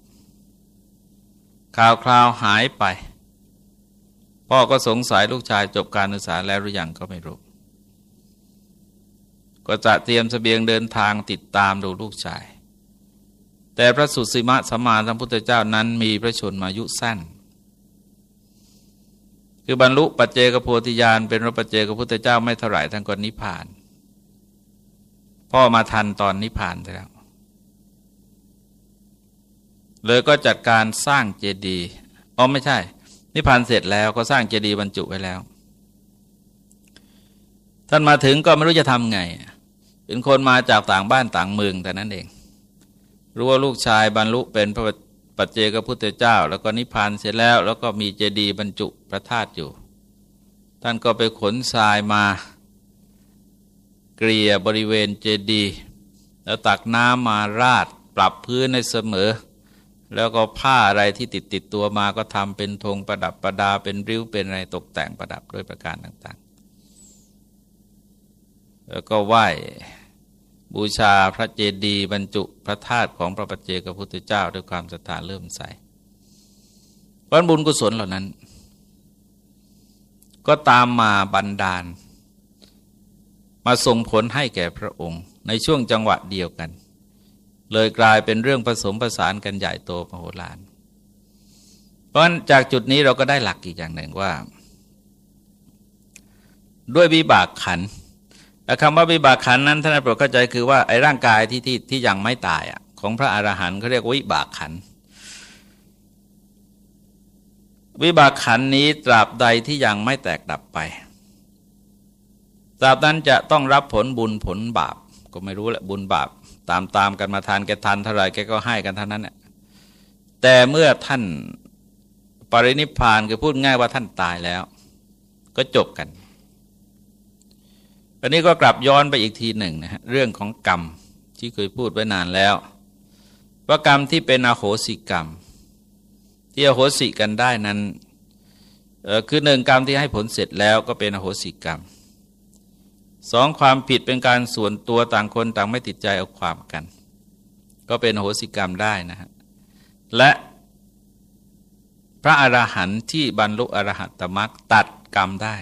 ข่าวคราวหายไป พ่อก็สงสัยลูกชายจบการศึกษาแล้วหรือยังก็ไม่รู้ ก็จะเตรียมสเสบียงเดินทางติดตามดูลูกชาย แต่พระสุสีมะสมมาสัมพุทธเจ้านั้นมีพระชนมายุสั้น คือบรรลุปัจเจกโพธิญาณเป็นพระปัจเจกพุทธเจ้าไม่เท่าไหร่ทั้งคนนิพพาน พ่อมาทันตอนนิพพานแล้ว เลยก็จัดการสร้างเจดีย์อ๋อไม่ใช่ นิพพานเสร็จแล้วก็สร้างเจดีย์บรรจุไว้แล้ว ท่านมาถึงก็ไม่รู้จะทำไง เป็นคนมาจากต่างบ้านต่างเมืองแต่นั้นเอง รู้ว่าลูกชายบรรลุเป็นพระปัจเจกพุทธเจ้า แล้วก็นิพพานเสร็จแล้ว แล้วก็มีเจดีย์บรรจุพระธาตุอยู่ ท่านก็ไปขนทรายมาเกลี่ยบริเวณเจดีย์แล้วตักน้ำมาราดปรับพื้นในเสมอ แล้วก็ผ้าอะไรที่ติดติดตัวมาก็ทำเป็นธงประดับประดาเป็นริ้วเป็นอะไรตกแต่งประดับด้วยประการต่างๆ แล้วก็ไหว้บูชาพระเจดีย์บรรจุพระธาตุของพระปัจเจกพุทธเจ้าด้วยความศรัทธาเริ่มใสวันบุญกุศลเหล่านั้น ก็ตามมาบันดาล มาส่งผลให้แก่พระองค์ ในช่วงจังหวะเดียวกัน เลยกลายเป็นเรื่องผสมผสานกันใหญ่โตมโหฬารเพราะฉะนั้นจากจุดนี้เราก็ได้หลักอีกอย่างหนึ่งว่า ด้วยวิบากขันคำว่าวิบากขันนั้นท่านโปรดเข้าใจคือว่าไอ้ร่างกายที่ที่ที่ยังไม่ตายอะของพระอรหันต์เขาเรียกวิบากขัน วิบากขันนี้ตราบใดที่ยังไม่แตกดับไป ตราบนั้นจะต้องรับผลบุญผลบาป ก็ไม่รู้แหละบุญบาป ตามตามกันมาทานแกทันเท่าไรแกก็ให้กันเท่านั้นแหละแต่เมื่อท่านปรินิพานคือพูดง่ายว่าท่านตายแล้ว ก็จบกันอันนี้ก็กลับย้อนไปอีกทีหนึ่งนะฮะเรื่องของกรรมที่เคยพูดไว้นานแล้ว ว่ากรรมที่เป็นอโหสิกรรม ที่อโหสิกันได้นั้นคือหนึ่งกรรมที่ให้ผลเสร็จแล้วก็เป็นอโหสิกรรม สองความผิดเป็นการส่วนตัวต่างคนต่างไม่ติดใจเอาความกัน ก็เป็นโหสิกรรมได้นะฮะและพระอรหันต์ที่บรรลุอรหัตตมรรคตัดกรรมได้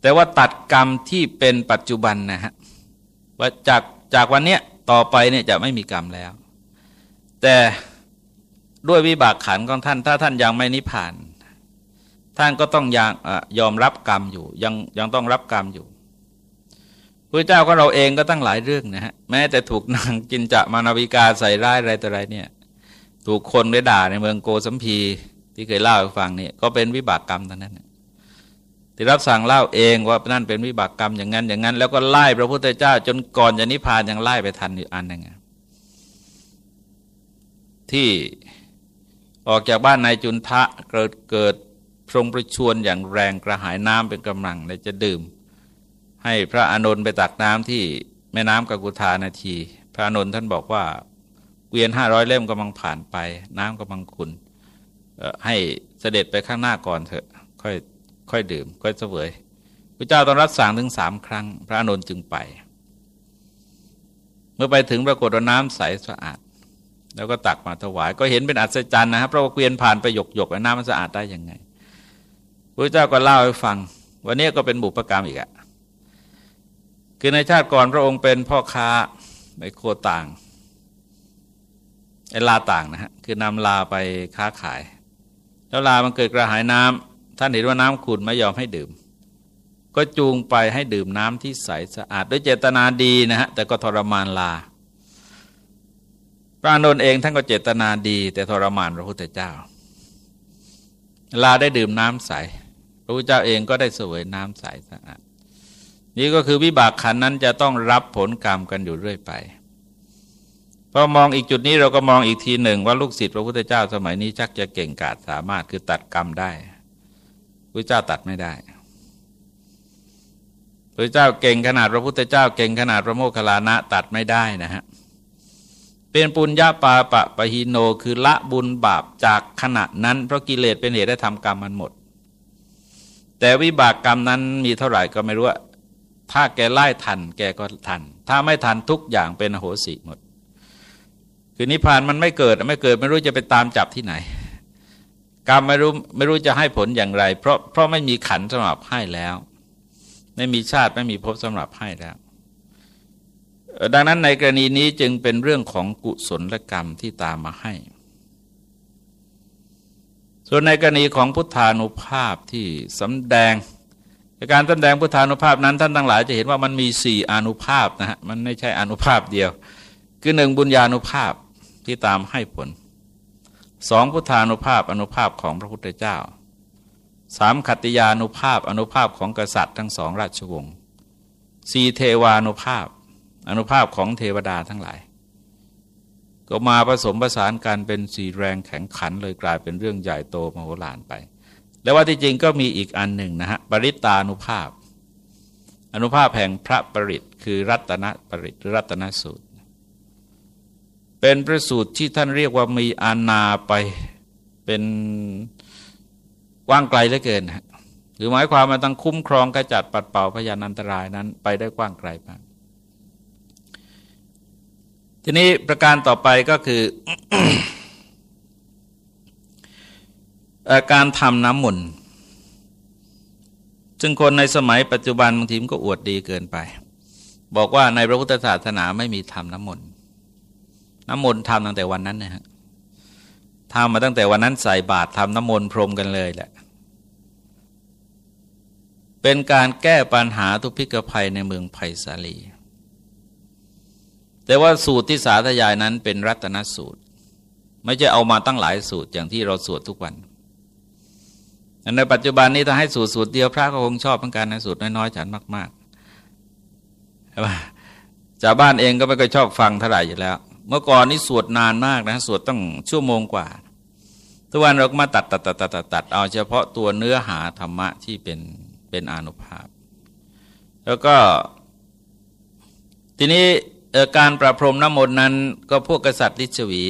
แต่ว่าตัดกรรมที่เป็นปัจจุบันนะฮะว่าจากจากวันเนี้ยต่อไปเนี่ยจะไม่มีกรรมแล้ว แต่ด้วยวิบากขันของท่านถ้าท่านยังไม่นิพพาน ท่านก็ต้องยังยอมรับกรรมอยู่ยังยังต้องรับกรรมอยู่พระเจ้าก็เราเองก็ตั้งหลายเรื่องนะฮะแม้แต่ถูกนางจินจะมานาวิกาใส่ร้ายอะไรต่ออะไรเนี่ยถูกคนได้ด่าในเมืองโกสัมพีที่เคยเล่าให้ฟังเนี่ยก็เป็นวิบากกรรมทั้งนั้นที่รับสั่งเล่าเองว่านั่นเป็นวิบากกรรมอย่างนั้น อย่างนั้น แล้วก็ไล่พระพุทธเจ้า จนก่อนจะนิพพานยังไล่ไปทันอยู่อันหนึ่งที่ออกจากบ้านนายจุนทะเกิดเกิด ทรงประชวนอย่างแรงกระหายน้ำเป็นกำลังเลยจะดื่ม ให้พระอานนท์ไปตักน้ำที่แม่น้ำกกุธานาที พระอานนท์ท่านบอกว่าเกวียนห้าร้อยเล่มกำลังผ่านไป น้ำกำลังขุนให้เสด็จไปข้างหน้าก่อนเถอะค่อยค่อยดื่ม ค่อยเสวยพระเจ้าต้องรับสั่งถึงสามครั้ง พระอานนท์จึงไป เมื่อไปถึงปรากฏว่าน้ำใสสะอาดแล้วก็ตักมาถวาย ก็เห็นเป็นอัศจรรย์นะครับเพราะว่าเกวียนผ่านไปหยกหยกน้ำมันสะอาดได้ยังไง พระเจ้าก็เล่าให้ฟัง วันนี้ก็เป็นบุพกรรมอีกอะคือในชาติก่อนพระองค์เป็นพ่อค้าในโคต่างไอ้ลาต่างนะฮะคือนำลาไปค้าขาย แล้วลามันเกิดกระหายน้ำท่านเห็นว่าน้ำขุ่นไม่ยอมให้ดื่ม ก็จูงไปให้ดื่มน้ำที่ใสสะอาดด้วยเจตนาดีนะฮะแต่ก็ทรมานลาพระนนท์เองท่านก็เจตนาดี แต่ทรมานพระพุทธเจ้า ลาได้ดื่มน้ำใส ระพุทธเจ้าเองก็ได้เสวยน้ำใสสะอาดนี่ก็คือวิบากขันนั้นจะต้องรับผลกรรมกันอยู่เรื่อยไปพอมองอีกจุดนี้เราก็มองอีกทีหนึ่ง ว่าลูกศิษย์พระพุทธเจ้าสมัยนี้ชักจะเก่งกาจสามารถคือตัดกรรมได้พระเจ้าตัดไม่ได้พระเจ้าเก่งขนาดพระพุทธเจ้าเก่งขนาดพระโมคคัลลานะตัดไม่ได้นะฮะเป็นปุญญาปาปะปะหิโน คือละบุญบาปจากขณะนั้นเพราะกิเลสเป็นเหตุให้ทำกรรมมันหมด แต่วิบากกรรมนั้นมีเท่าไหร่ก็ไม่รู้ถ้าแกไล่ทัน แกก็ทัน ถ้าไม่ทันทุกอย่างเป็นโหสิหมด คือนิพพานมันไม่เกิดไม่เกิด ไม่รู้จะไปตามจับที่ไหน กรรมไม่รู้ไม่รู้จะให้ผลอย่างไร เพราะเพราะไม่มีขันสำหรับให้แล้ว ไม่มีชาติไม่มีภพสำหรับให้แล้ว ดังนั้นในกรณีนี้จึงเป็นเรื่องของกุศลกรรมที่ตามมาให้ ส่วนในกรณีของพุทธานุภาพที่สำแดงในการสำแดงพุทธานุภาพนั้นท่านทั้งหลายจะเห็นว่ามันมีสี่อนุภาพนะฮะมันไม่ใช่อนุภาพเดียว คือหนึ่งบุญญาณุภาพที่ตามให้ผลสองพุทธานุภาพอนุภาพของพระพุทธเจ้าสามขัตติยานุภาพ อนุภาพของกษัตริย์ทั้งสองราชวงศ์สี่เทวานุภาพ อนุภาพของเทวดาทั้งหลาย ก็มาผสมผสานกันเป็นสีแรงแข็งขันเลยกลายเป็นเรื่องใหญ่โตมโหฬารไป แล้วว่าที่จริงก็มีอีกอันหนึ่งนะฮะปริตานุภาพ อนุภาพแห่งพระปริตคือรัตนปริตหรือรัตนสูตร เป็นพระสูตรที่ท่านเรียกว่ามีอาณาไปเป็นกว่างไกลเหลือเกินคือหมายความมาตั้งคุ้มครองกระจัดปัดเป่าพยานอันตรายนั้นไปได้กว้างไกลมาก ทีนี้ประการต่อไปก็คือการทำน้ำมนต์ซึ่งคนในสมัยปัจจุบันบางทีมก็อวดดีเกินไป บอกว่าในพระพุทธศาสนาไม่มีทำน้ำมนต์น้ำมนต์ทำตั้งแต่วันนั้นนะฮะทำมาตั้งแต่วันนั้นใส่บาตรทำน้ำมนต์พรมกันเลยแหละ เป็นการแก้ปัญหาทุพพิกภัยในเมืองไผ่สาลี แต่ว่าสูตรที่สาธยายนั้นเป็นรัตนสูตร ไม่ใช่เอามาตั้งหลายสูตรอย่างที่เราสวดทุกวันในปัจจุบันนี้ถ้าให้สูตรสูตรเดียวพระก็คงชอบเหมือนกันนะสูตรน้อยๆฉันมากๆใช่ปะชาวบ้านเองก็ไม่ค่อยชอบฟังเท่าไหร่อยู่แล้ว เมื่อก่อนนี้สวดนานมากนะสวดต้องชั่วโมงกว่า ทุกวันเราก็มาตัดตัดตัดตัดตัดตัดเอาเฉพาะตัวเนื้อหาธรรมะที่เป็นเป็นอนุภาพ แล้วก็ทีนี้ การประพรมน้ำมนต์นั้นก็พวกกษัตริย์ลิชวี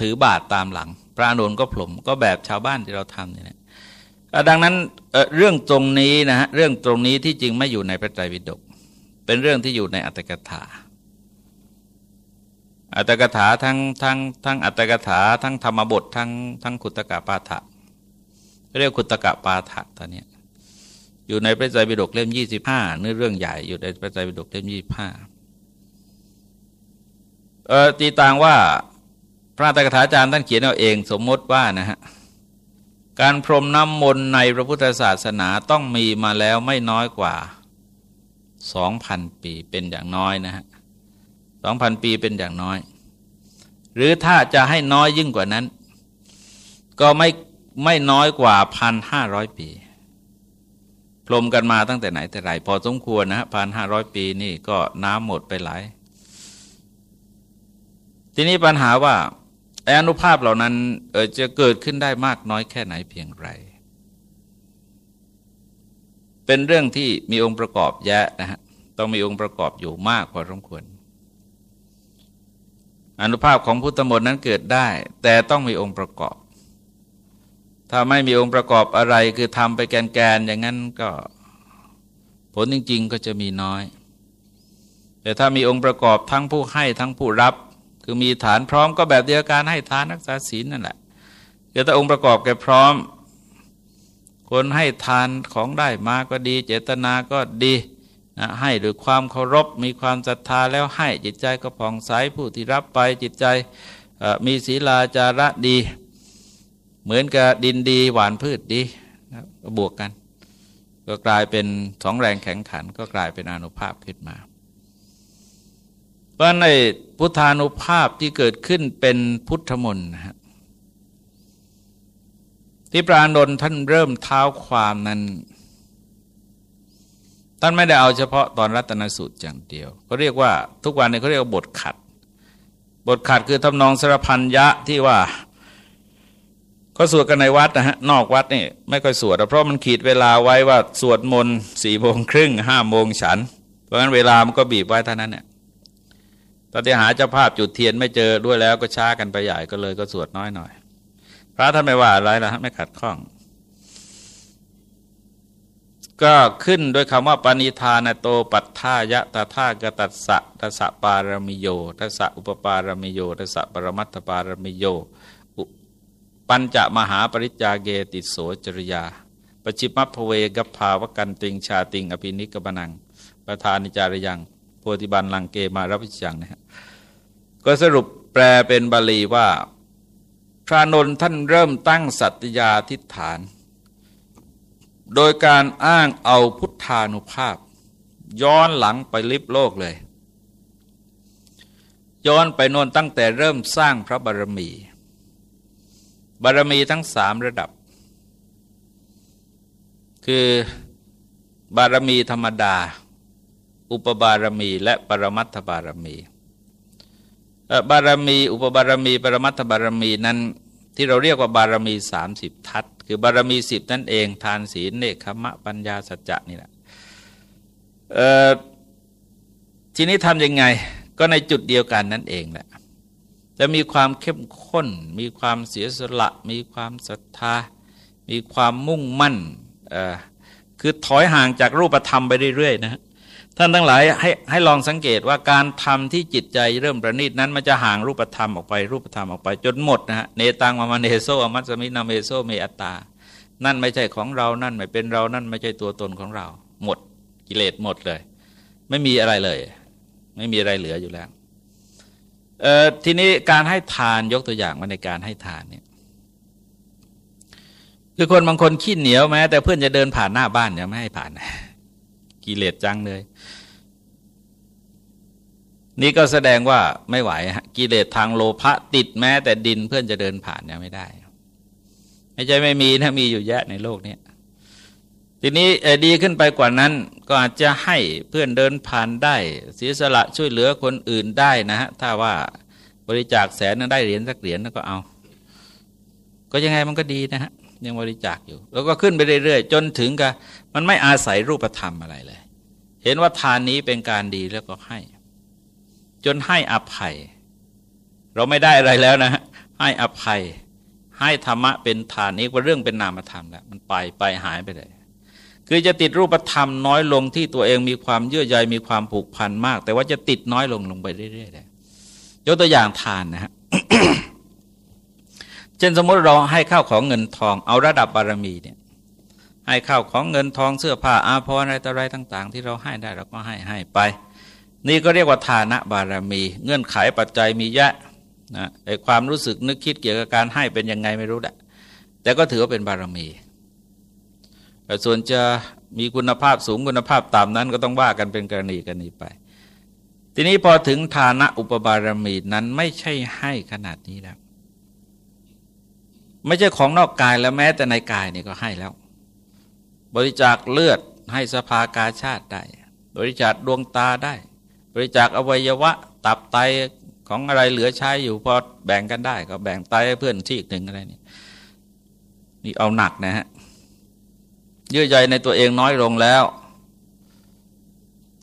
ถือบาทตามหลัง พระนนก็พรมก็แบบชาวบ้านที่เราทำนี่แหละดังนั้นเรื่องตรงนี้นะฮะเรื่องตรงนี้ที่จริงไม่อยู่ในพระไตรปิฎกเป็นเรื่องที่อยู่ในอัตถกถา อัตถกถาทั้งทั้งทั้งอัตถกถาทั้งธรรมบททั้งทั้งขุตกะปาฐะเรียกขุตกะปาฐะตอนนี้อยู่ในพระไตรปิฎกเล่มยี่สิบห้าเนื้อเรื่องใหญ่อยู่ในพระไตรปิฎกเล่มยี่สิบห้า เออตีต่างว่าพระตถาจารย์ท่านเขียนเอาเองสมมติว่านะฮะการพรมน้ำมนต์ในพระพุทธศาสนาต้องมีมาแล้วไม่น้อยกว่าสองพันปีเป็นอย่างน้อยนะฮะสองพันปีเป็นอย่างน้อย หรือถ้าจะให้น้อยยิ่งกว่านั้น ก็ไม่ไม่น้อยกว่าพันห้าร้อยปี พรมกันมาตั้งแต่ไหนแต่ไรพอสมควรนะฮะพันห้าร้อยปีนี่ก็น้ำหมดไปหลาย ทีนี้ปัญหาว่าอนุภาพเหล่านั้นเออจะเกิดขึ้นได้มากน้อยแค่ไหนเพียงไร เป็นเรื่องที่มีองค์ประกอบแยะนะฮะต้องมีองค์ประกอบอยู่มากพอสมควร อนุภาพของพุทธมนต์นั้นเกิดได้ แต่ต้องมีองค์ประกอบ ถ้าไม่มีองค์ประกอบอะไรคือทำไปแกนๆอย่างนั้นก็ ผลจริง ๆ ก็จะมีน้อย แต่ถ้ามีองค์ประกอบทั้งผู้ให้ทั้งผู้รับ คือมีฐานพร้อมก็แบบเดียวกันให้ทานรักษาศีลนั่นแหละเดี๋ยวถ้าองค์ประกอบแกพร้อม คนให้ทานของได้มาก็ดี เจตนาก็ดีนะให้ด้วยความเคารพมีความศรัทธาแล้วให้จิตใจก็ผ่องใสผู้ที่รับไปจิตใจมีศีลาจาระดี เหมือนกับดินดีหวานพืชดีนะบวกกัน ก็กลายเป็นสองแรงแข็งขัน ก็กลายเป็นอนุภาพขึ้นมา ราะในพุทธานุภาพที่เกิดขึ้นเป็นพุทธมนต์นะฮะที่ปราณนท่านเริ่มเท้าความนั้น ท่านไม่ได้เอาเฉพาะตอนรัตนสูตรอย่างเดียวเขาเรียกว่าทุกวันนี้เขาเรียกว่าบทขัด บทขัดคือทำนองสารพันยะที่ว่าก็สวดกันในวัดนะฮะนอกวัดนี่ไม่ค่อยสวดเพราะมันขีดเวลาไว้ว่าสวดมนต์สี่โมงครึ่งห้าโมงฉัน เพราะฉะนั้นเวลามันก็บีบไว้เท่านั้นเนี่ย ตอนที่หาเจ้าภาพจุดเทียนไม่เจอด้วยแล้วก็ช้ากันไปใหญ่ก็เลยก็สวดน้อยหน่อย พระท่านไม่ว่าอะไรนะฮะไม่ขัดข้อง ก็ขึ้นด้วยคำว่าปณิธานโตปัฏฐายะตถากตัสสะทัสสะปารมิโยทัสสะอุปปารมิโยทัสสะปรมัตถปารมิโยปัญจมหาปริจาเกติโสจริยาปชิมัพเวกภาวกันติงชาติง อภินิกบนัง ประธานิจารยัง โพธิบันลังเกมารับวิจังนะฮะก็สรุปแปลเป็นบาลีว่า พระนนท่านเริ่มตั้งสัตยาทิฏฐาน โดยการอ้างเอาพุทธานุภาพ ย้อนหลังไปลิบโลกเลย ย้อนไปนนตั้งแต่เริ่มสร้างพระบารมี บารมีทั้งสามระดับ คือบารมีธรรมดา อุปบารมี และปรมัตถบารมี บารมี อุปบารมี ปรมัตถบารมีนั้นที่เราเรียกว่าบารมีสามสิบทัศคือบารมีสิบนั่นเองทานศีลเนคขมะปัญญาสัจจะนี่แหละทีนี้ทำยังไงก็ในจุดเดียวกันนั่นเองแหละจะมีความเข้มข้น มีความเสียสละ มีความศรัทธา มีความมุ่งมั่นคือถอยห่างจากรูปธรรมไปเรื่อยๆนะ ท่านทั้งหลายให้ให้ลองสังเกตว่าการทำที่จิตใจเริ่มประณีตนั้นมันจะห่างรูปธรรมออกไปรูปธรรมออกไปจนหมดนะฮะเนตังมะมะ เนโสหะมัสมินะ เมโส เมอัตตา นั่นไม่ใช่ของเรานั่นไม่เป็นเรานั่นไม่ใช่ตัวตนของเรา หมดกิเลสหมดเลย ไม่มีอะไรเลย ไม่มีอะไรเหลืออยู่แล้วทีนี้การให้ทานยกตัวอย่างมาในการให้ทานเนี่ยคือคนบางคนขี้เหนียวแม้ แต่เพื่อนจะเดินผ่านหน้าบ้านยังไม่ให้ผ่าน กิเลสจังเลย นี่ก็แสดงว่าไม่ไหวฮะกิเลสทางโลภะติดแม้แต่ดินเพื่อนจะเดินผ่านยังไม่ได้ ไม่ใช่ไม่มีนะมีอยู่แยะในโลกนี้ทีนี้ดีขึ้นไปกว่านั้นก็อาจจะให้เพื่อนเดินผ่านได้เสียสละช่วยเหลือคนอื่นได้นะฮะถ้าว่าบริจาคแสนนั้นได้เหรียญสักเหรียญก็เอา ก็ยังไงมันก็ดีนะฮะ ยังบริจาคอยู่ แล้วก็ขึ้นไปเรื่อยๆ จนถึงกับมันไม่อาศัยรูปธรรมอะไรเลย เห็นว่าทานนี้เป็นการดีแล้วก็ให้ จนให้อภัย เราไม่ได้อะไรแล้วนะให้อภัย ให้ธรรมะเป็นทานนี้ว่าเรื่องเป็นนามธรรมแล้วมันไปไปหายไปเลย คือจะติดรูปธรรมน้อยลงที่ตัวเองมีความเยื่อใยมีความผูกพันมาก แต่ว่าจะติดน้อยลงลงไปเรื่อยๆเลยยกตัวอย่างทานนะฮะ เช่นสมมติเราให้ข้าวของเงินทอง เอาระดับบารมีเนี่ยให้ข้าวของเงินทองเสื้อผ้าอาภรณ์อะไรต่ออะไรต่าง ๆ ที่เราให้ได้เราก็ให้ให้ไป นี่ก็เรียกว่าทานะบารมี เงื่อนไขปัจจัยมีเยอะนะไอความรู้สึกนึกคิดเกี่ยวกับการให้เป็นยังไงไม่รู้แหละแต่ก็ถือว่าเป็นบารมีแต่ส่วนจะมีคุณภาพสูงคุณภาพต่ำนั้นก็ต้องว่ากันเป็นกรณีกันนี้ไป ทีนี้พอถึงฐานะอุปบารมีนั้นไม่ใช่ให้ขนาดนี้แล้ว ไม่ใช่ของนอกกายแล้วแม้แต่ในกายนี่ก็ให้แล้ว บริจาคเลือดให้สภากาชาติได้ บริจาคดวงตาได้ บริจาคอวัยวะ ตับไตของอะไรเหลือใช้อยู่พอแบ่งกันได้ ก็แบ่งไตให้เพื่อนที่อีกหนึ่งอะไรนี่นี่เอาหนักนะฮะเยื่อใยในตัวเองน้อยลงแล้ว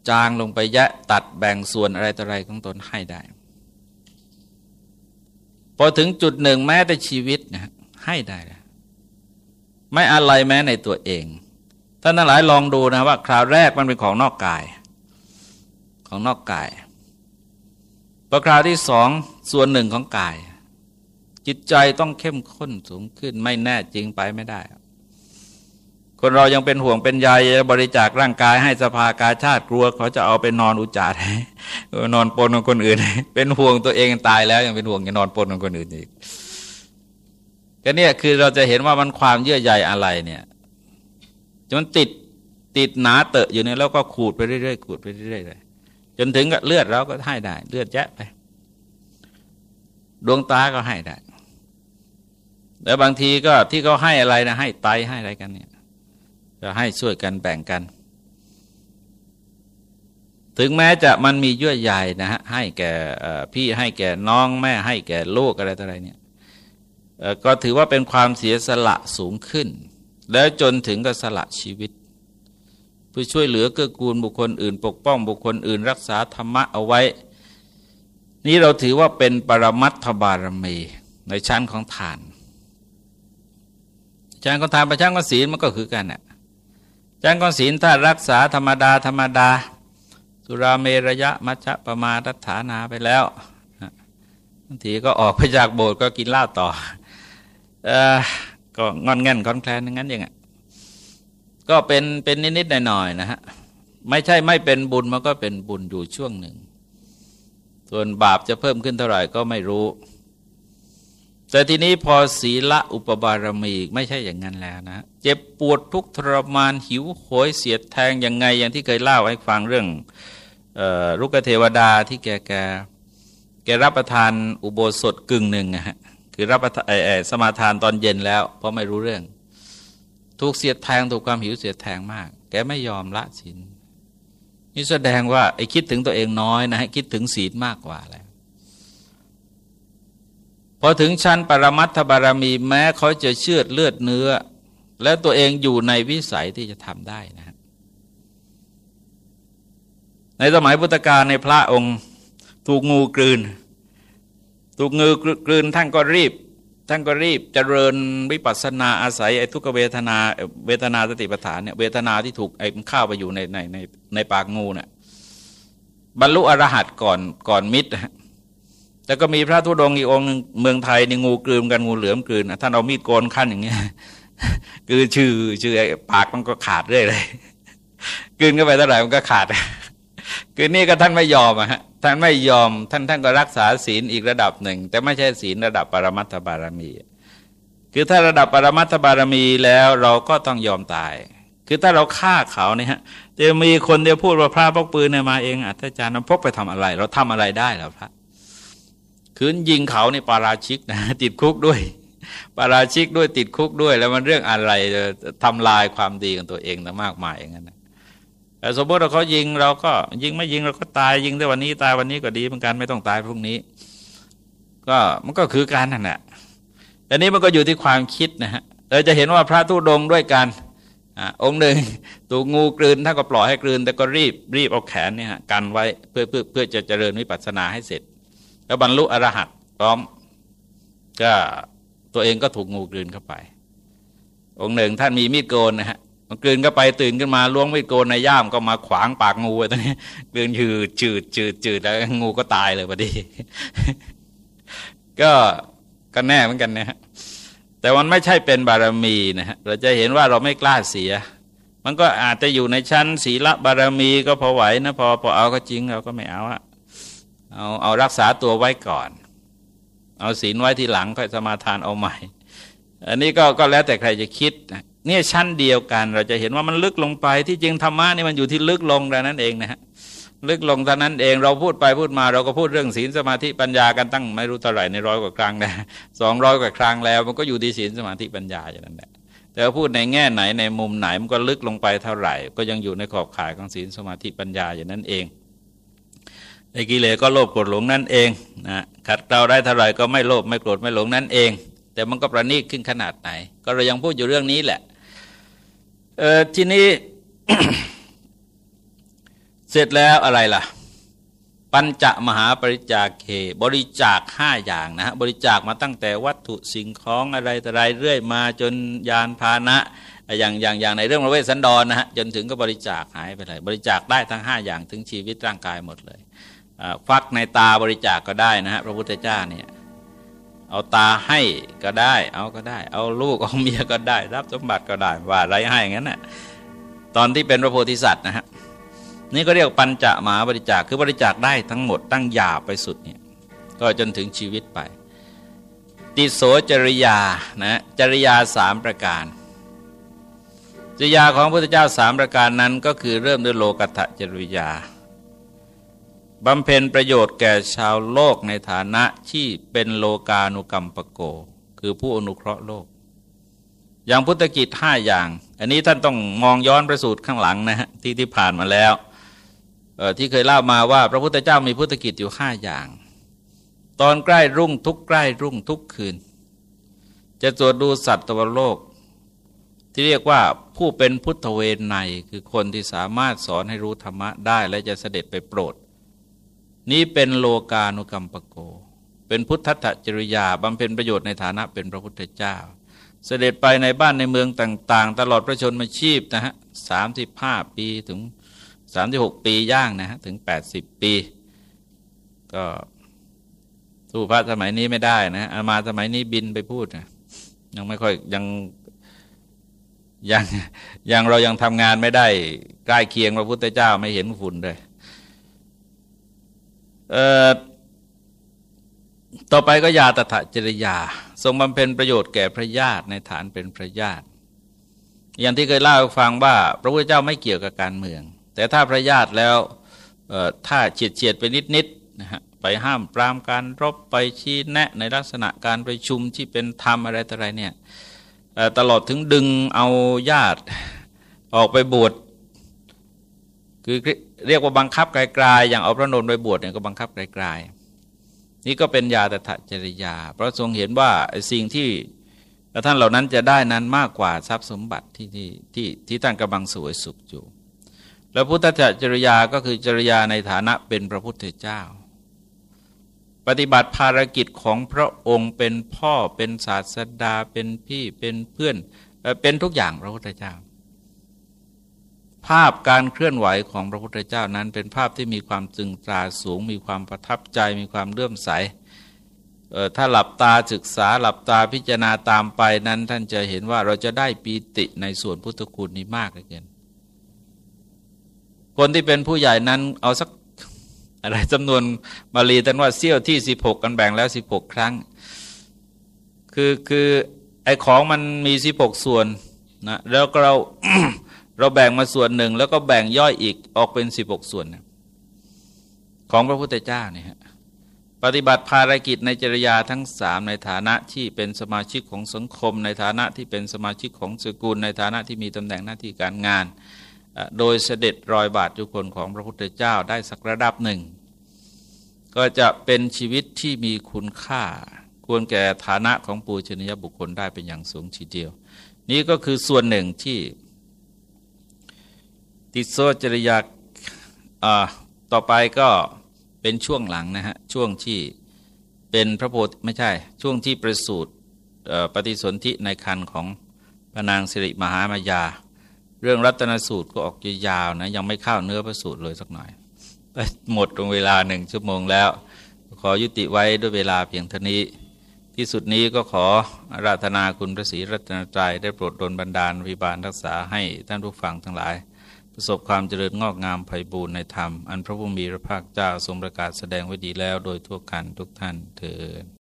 จางลงไปแยะตัดแบ่งส่วนอะไรต่ออะไรของตนให้ได้พอถึงจุดหนึ่งแม้แต่ชีวิตนะ ให้ได้ไม่อะไรแม้ในตัวเองท่านทั้งหลายลองดูนะว่า คราวแรกมันเป็นของนอกกาย ของนอกกายพอคราวที่สองส่วนหนึ่งของกาย จิตใจต้องเข้มข้นสูงขึ้นไม่แน่จริงไปไม่ได้ คนเรายังเป็นห่วงเป็นใยบริจาคร่างกายให้สภากาชาติกลัว เขาจะเอาไปนอนอุจจาระนอนปนกับคนอื่น เป็นห่วงตัวเองตายแล้วยังเป็นห่วงจะนอนปนกับคนอื่นอีก ก็เนี่ยคือเราจะเห็นว่ามันความเยื่อใยอะไรเนี่ยจนติดติดหนาเตอะอยู่เนี่ยแล้วก็ขูดไปเรื่อยๆขูดไปเรื่อยๆเลยจนถึงกับเลือดเราก็ให้ได้ เลือดแจ๊ะไป ดวงตาก็ให้ได้แล้วบางทีก็ที่เขาให้อะไรนะให้ไตให้อะไรกันเนี่ยจะให้ช่วยกันแบ่งกัน ถึงแม้จะมันมียั่วใหญ่นะฮะให้แก่พี่ให้แก่น้องแม่ให้แก่ลูกอะไรต่ออะไรเนี่ย ก็ถือว่าเป็นความเสียสละสูงขึ้น แล้วจนถึงกับสละชีวิต เพื่อช่วยเหลือเกื้อกูลบุคคลอื่น ปกป้องบุคคลอื่น รักษาธรรมะเอาไว้ นี่เราถือว่าเป็นปรมัตถบารมีในชั้นของทานชั้นของทานประชั้นของศีลมันก็คือกันน่ะชั้นของศีลถ้ารักษาธรรมดาธรรมดา สุราเมรยะมัชฌะปมาทัฐานาไปแล้วบางทีก็ออกไปจากโบสถ์ก็กินเหล้าต่ออ ก็งอนเงันคอนแคลนอย่างนั้นอย่างเงี้ยก็เป็นเป็นนิดๆหน่อยๆนะฮะไม่ใช่ไม่เป็นบุญมันก็เป็นบุญอยู่ช่วงหนึ่ง ส่วนบาปจะเพิ่มขึ้นเท่าไหร่ก็ไม่รู้ แต่ทีนี้พอศีละอุปบารมีไม่ใช่อย่างนั้นแล้วนะ เจ็บปวดทุกทรมานหิวโหยเสียดแทงยังไงอย่างที่เคยเล่าให้ฟังเรื่องลูกเทวดาที่แกแกแกรับประทานอุโบสถกึ่งหนึ่งนะฮะ คือรับประทานสมาทานตอนเย็นแล้ว เพราะไม่รู้เรื่อง ถูกเสียดแทงถูกความหิวเสียดแทงมาก แกไม่ยอมละศีลนี่แสดงว่าไอ้คิดถึงตัวเองน้อยนะฮะคิดถึงศีลมากกว่าแล้วพอถึงชั้นปรมัตถบารมีแม้เขาจะเชื่อเลือดเนื้อ และตัวเองอยู่ในวิสัยที่จะทำได้นะฮะในสมัยพุทธกาลในพระองค์ถูกงูกลืน ถูกงูกลืนท่านก็รีบ ท่านก็รีบเจริญวิปัสสนาอาศัยไอ้ทุกเวทนาเวทนาสติปัฏฐานเนี่ยเวทนาที่ถูกไอ้ข้าวไปอยู่ในในในในปากงูเนี่ยบรรลุอรหัตก่อนก่อนมิตรแต่ก็มีพระธุดงค์อีกองค์เมืองไทยในงูกลืนกันงูเหลือมกลืนท่านเอามีดโกนขั้นอย่างเงี้ยคือชื่อชื่อปากมันก็ขาดเรื่อยเลยกลืนเข้าไปเท่าไหร่มันก็ขาด คือนี่ก็ท่านไม่ยอมอะฮะท่านไม่ยอมท่านท่านก็รักษาศีลอีกระดับหนึ่ง แต่ไม่ใช่ศีลระดับปรมัตถบารมี คือถ้าระดับปรมัตถบารมีแล้วเราก็ต้องยอมตาย คือถ้าเราฆ่าเขาเนี่ยฮะจะมีคนเดียวพูดว่าพระพกปืนเนี่ยมาเองอาจารย์นพกไปทำอะไร เราทำอะไรได้หรอพระคืนยิงเขาในปาราชิกนะติดคุกด้วยปาราชิกด้วยติดคุกด้วย แล้วมันเรื่องอะไรทำลายความดีของตัวเองนะมากมายอย่างนั้น สมมติเราเขายิงเราก็ยิงไม่ยิงเราก็ตายยิงได้วันนี้ตายวันนี้ก็ดีเหมือนกันไม่ต้องตายพรุ่งนี้ ก็มันก็คือการนั่นแหละแต่นี้มันก็อยู่ที่ความคิดนะฮะเราจะเห็นว่าพระทุดงด้วยกันองค์หนึ่งตัวงูกลืนท่านก็ปล่อยให้กลืน แต่ก็รีบรีบเอาแขนเนี่ยกันไว้เพื่อเพื่อเพื่อจะเจริญวิปัสสนาให้เสร็จ แล้วบรรลุอรหัตพร้อมก็ตัวเองก็ถูกงูกลืนเข้าไป องค์หนึ่งท่านมีมีดโกนนะฮะ มันกลืนก็ไปตื่นขึ้นมาล้วงไม่โกนในย่ามก็มาขวางปากงูไว้ตรงนี้กลืนจืดจืดจืดจืดแล้วงูก็ตายเลยพอดี ก็ก็แน่เหมือนกันนะฮะแต่มันไม่ใช่เป็นบารมีนะฮะเราจะเห็นว่าเราไม่กล้าเสีย มันก็อาจจะอยู่ในชั้นศีลบารมีก็พอไหวนะพอพอเอาก็จริงเราก็ไม่เอาอะเอาเอารักษาตัวไว้ก่อน เอาศีลไว้ที่หลังค่อยสมาทานเอาใหม่ อันนี้ก็ก็แล้วแต่ใครจะคิดนะ เนี่ยชั้นเดียวกัน เราจะเห็นว่ามันลึกลงไปที่จริงธรรมะนี่มันอยู่ที่ลึกลงแต่นั้นเองนะฮะลึกลงเท่านั้นเองเราพูดไปพูดมา เราก็พูดเรื่องศีลสมาธิปัญญากันตั้งไม่รู้เท่าไหร่ในร้อยกว่าครั้งนะสองร้อยกว่าครั้งแล้ว มันก็อยู่ที่ศีลสมาธิปัญญาอย่างนั้นแหละแต่พูดในแง่ไหนในมุมไหนมันก็ลึกลงไปเท่าไหร่ ก็ยังอยู่ในขอบข่ายของศีลสมาธิปัญญาอย่างนั้นเองในกิเลสก็โลภโกรธหลงนั่นเองนะขัดเราได้เท่าไหร่ก็ไม่โลภไม่โกรธไม่หลงนั่นเอง แต่มันก็ประณีตขึ้นขนาดไหน ก็เรายังพูดอยู่เรื่องนี้แหละ เออทีนี้ เสร็จแล้วอะไรล่ะ ปัญจมหาบริจาคเคบริจาคห้าอย่างนะฮะบริจาคมาตั้งแต่วัตถุสิ่งของอะไรแต่ไรเรื่อยมาจนยานพาหนะอย่างอย่างอย่างในเรื่องพระเวสสันดรนนะฮะจนถึงก็บริจาคหายไปเลยบริจาคได้ทั้งห้าอย่างถึงชีวิตร่างกายหมดเลยควักในตาบริจาคก็ได้นะฮะพระพุทธเจ้าเนี่ย เอาตาให้ก็ได้ เอาก็ได้ เอาลูกเอาเมียก็ได้ รับสมบัติก็ได้ ว่าอะไรให้อย่างนั้นนะ่ะตอนที่เป็นพระโพธิสัตว์นะฮะนี่ก็เรียกปัญจมหาบริจาคคือบริจาคได้ทั้งหมดตั้งยาไปสุดเนี่ยก็จนถึงชีวิตไป ติโสจริยานะจริยาสามประการ จริยาของพระพุทธเจ้าสามประการนั้นก็คือเริ่มด้วยโลกัตจริยา บำเพ็ญประโยชน์แก่ชาวโลกในฐานะที่เป็นโลกานุกรรมปโก คือผู้อนุเคราะห์โลก อย่างพุทธกิจห้าอย่าง อันนี้ท่านต้องมองย้อนประสูตรข้างหลังนะฮะที่ที่ผ่านมาแล้วที่เคยเล่ามาว่าพระพุทธเจ้ามีพุทธกิจอยู่ห้าอย่าง ตอนใกล้รุ่งทุกใกล้รุ่งทุกคืน จะตรวจดูสัตว์ตวโลก ที่เรียกว่าผู้เป็นพุทธเวนในคือคนที่สามารถสอนให้รู้ธรรมะได้และจะเสด็จไปโปรด นี้เป็นโลกานุกรรมปโก เป็นพุทธจริยาบำเพ็ญประโยชน์ในฐานะเป็นพระพุทธเจ้า เสด็จไปในบ้านในเมืองต่าง ๆ ตลอดพระชนมาชีพนะฮะสามสิบห้าปีถึงสามสิบหกปีย่างนะฮะถึงแปดสิบปี ก็สู้พระสมัยนี้ไม่ได้นะอามาสมัยนี้บินไปพูดนะยังไม่ค่อยยังยังยังเรายังทำงานไม่ได้ใกล้เคียงพระพุทธเจ้าไม่เห็นฝุ่นเลย ต่อไปก็ยาตถจริยา ทรงบำเพ็ญประโยชน์แก่พระญาติในฐานเป็นพระญาติ อย่างที่เคยเล่าให้ฟังว่า พระพุทธเจ้าไม่เกี่ยวกับการเมือง แต่ถ้าพระญาติแล้วถ้าเฉียดเฉียดไปนิดๆนนะฮะไปห้ามปรามการรบไปชี้แนะในลักษณะการประชุมที่เป็นธรรมอะไรต่ออะไรเนี่ยตลอดถึงดึงเอาญาติออกไปบวชคือ เรียกว่าบังคับไกลๆอย่างเอาพระนนท์ไปบวชเนี่ยก็บังคับไกลๆนี่ก็เป็นยาตถจริยา เพราะทรงเห็นว่าสิ่งที่ท่านเหล่านั้นจะได้นั้นมากกว่าทรัพย์สมบัติที่ที่ที่ที่ท่านกำลังสวยสุขอยู่ แล้วพุทธจริยาก็คือจริยาในฐานะเป็นพระพุทธเจ้า ปฏิบัติภารกิจของพระองค์เป็นพ่อเป็นศาสดาเป็นพี่เป็นเพื่อนเป็นทุกอย่างพระพุทธเจ้า ภาพการเคลื่อนไหวของพระพุทธเจ้านั้นเป็นภาพที่มีความจึงตราสูง มีความประทับใจ มีความเลื่อมใสถ้าหลับตาศึกษาหลับตาพิจารณาตามไปนั้น ท่านจะเห็นว่าเราจะได้ปีติในส่วนพุทธคุณนี้มากเลยเกินคนที่เป็นผู้ใหญ่นั้นเอาสักอะไรจำนวนบาลีท่านว่าเซี่ยวที่สิบหกกันแบ่งแล้วสิบหกครั้ง คือคือไอของมันมีสิบหกส่วนนะแล้วก็เรา เราแบ่งมาส่วนหนึ่งแล้วก็แบ่งย่อยอีกออกเป็นสิบหกส่วนของพระพุทธเจ้าเนี่ยปฏิบัติภารกิจในจริยาทั้งสามในฐานะที่เป็นสมาชิกของสังคม ในฐานะที่เป็นสมาชิกของสกุล ในฐานะที่มีตำแหน่งหน้าที่การงาน โดยเสด็จรอยบาททุกคนของพระพุทธเจ้าได้สักระดับหนึ่ง ก็จะเป็นชีวิตที่มีคุณค่า ควรแก่ฐานะของปูชนียบุคคลได้เป็นอย่างสูงทีเดียว นี่ก็คือส่วนหนึ่งที่ ติโซจริยาต่อไปก็เป็นช่วงหลังนะฮะช่วงที่เป็นพระโพธิไม่ใช่ ช่วงที่ประสูติปฏิสนธิในคันของพระนางสิริมหามายา เรื่องรัตนสูตรก็ออกยาวนะยังไม่เข้าเนื้อพระสูตรเลยสักหน่อยหมดตรงเวลาหนึ่งชั่วโมงแล้ว ขอยุติไว้ด้วยเวลาเพียงเท่านี้ ที่สุดนี้ก็ขอราธนาคุณพระศรีรัตนตรัยได้โปรดดลบันดาลวิบาลรักษาให้ท่านผู้ฟังทั้งหลาย ประสบความเจริญงอกงามไพบูรณ์ในธรรม อันพระผู้มีพระภาคเจ้าทรงประกาศแสดงไว้ดีแล้วโดยทั่วกันทุกท่านเถิด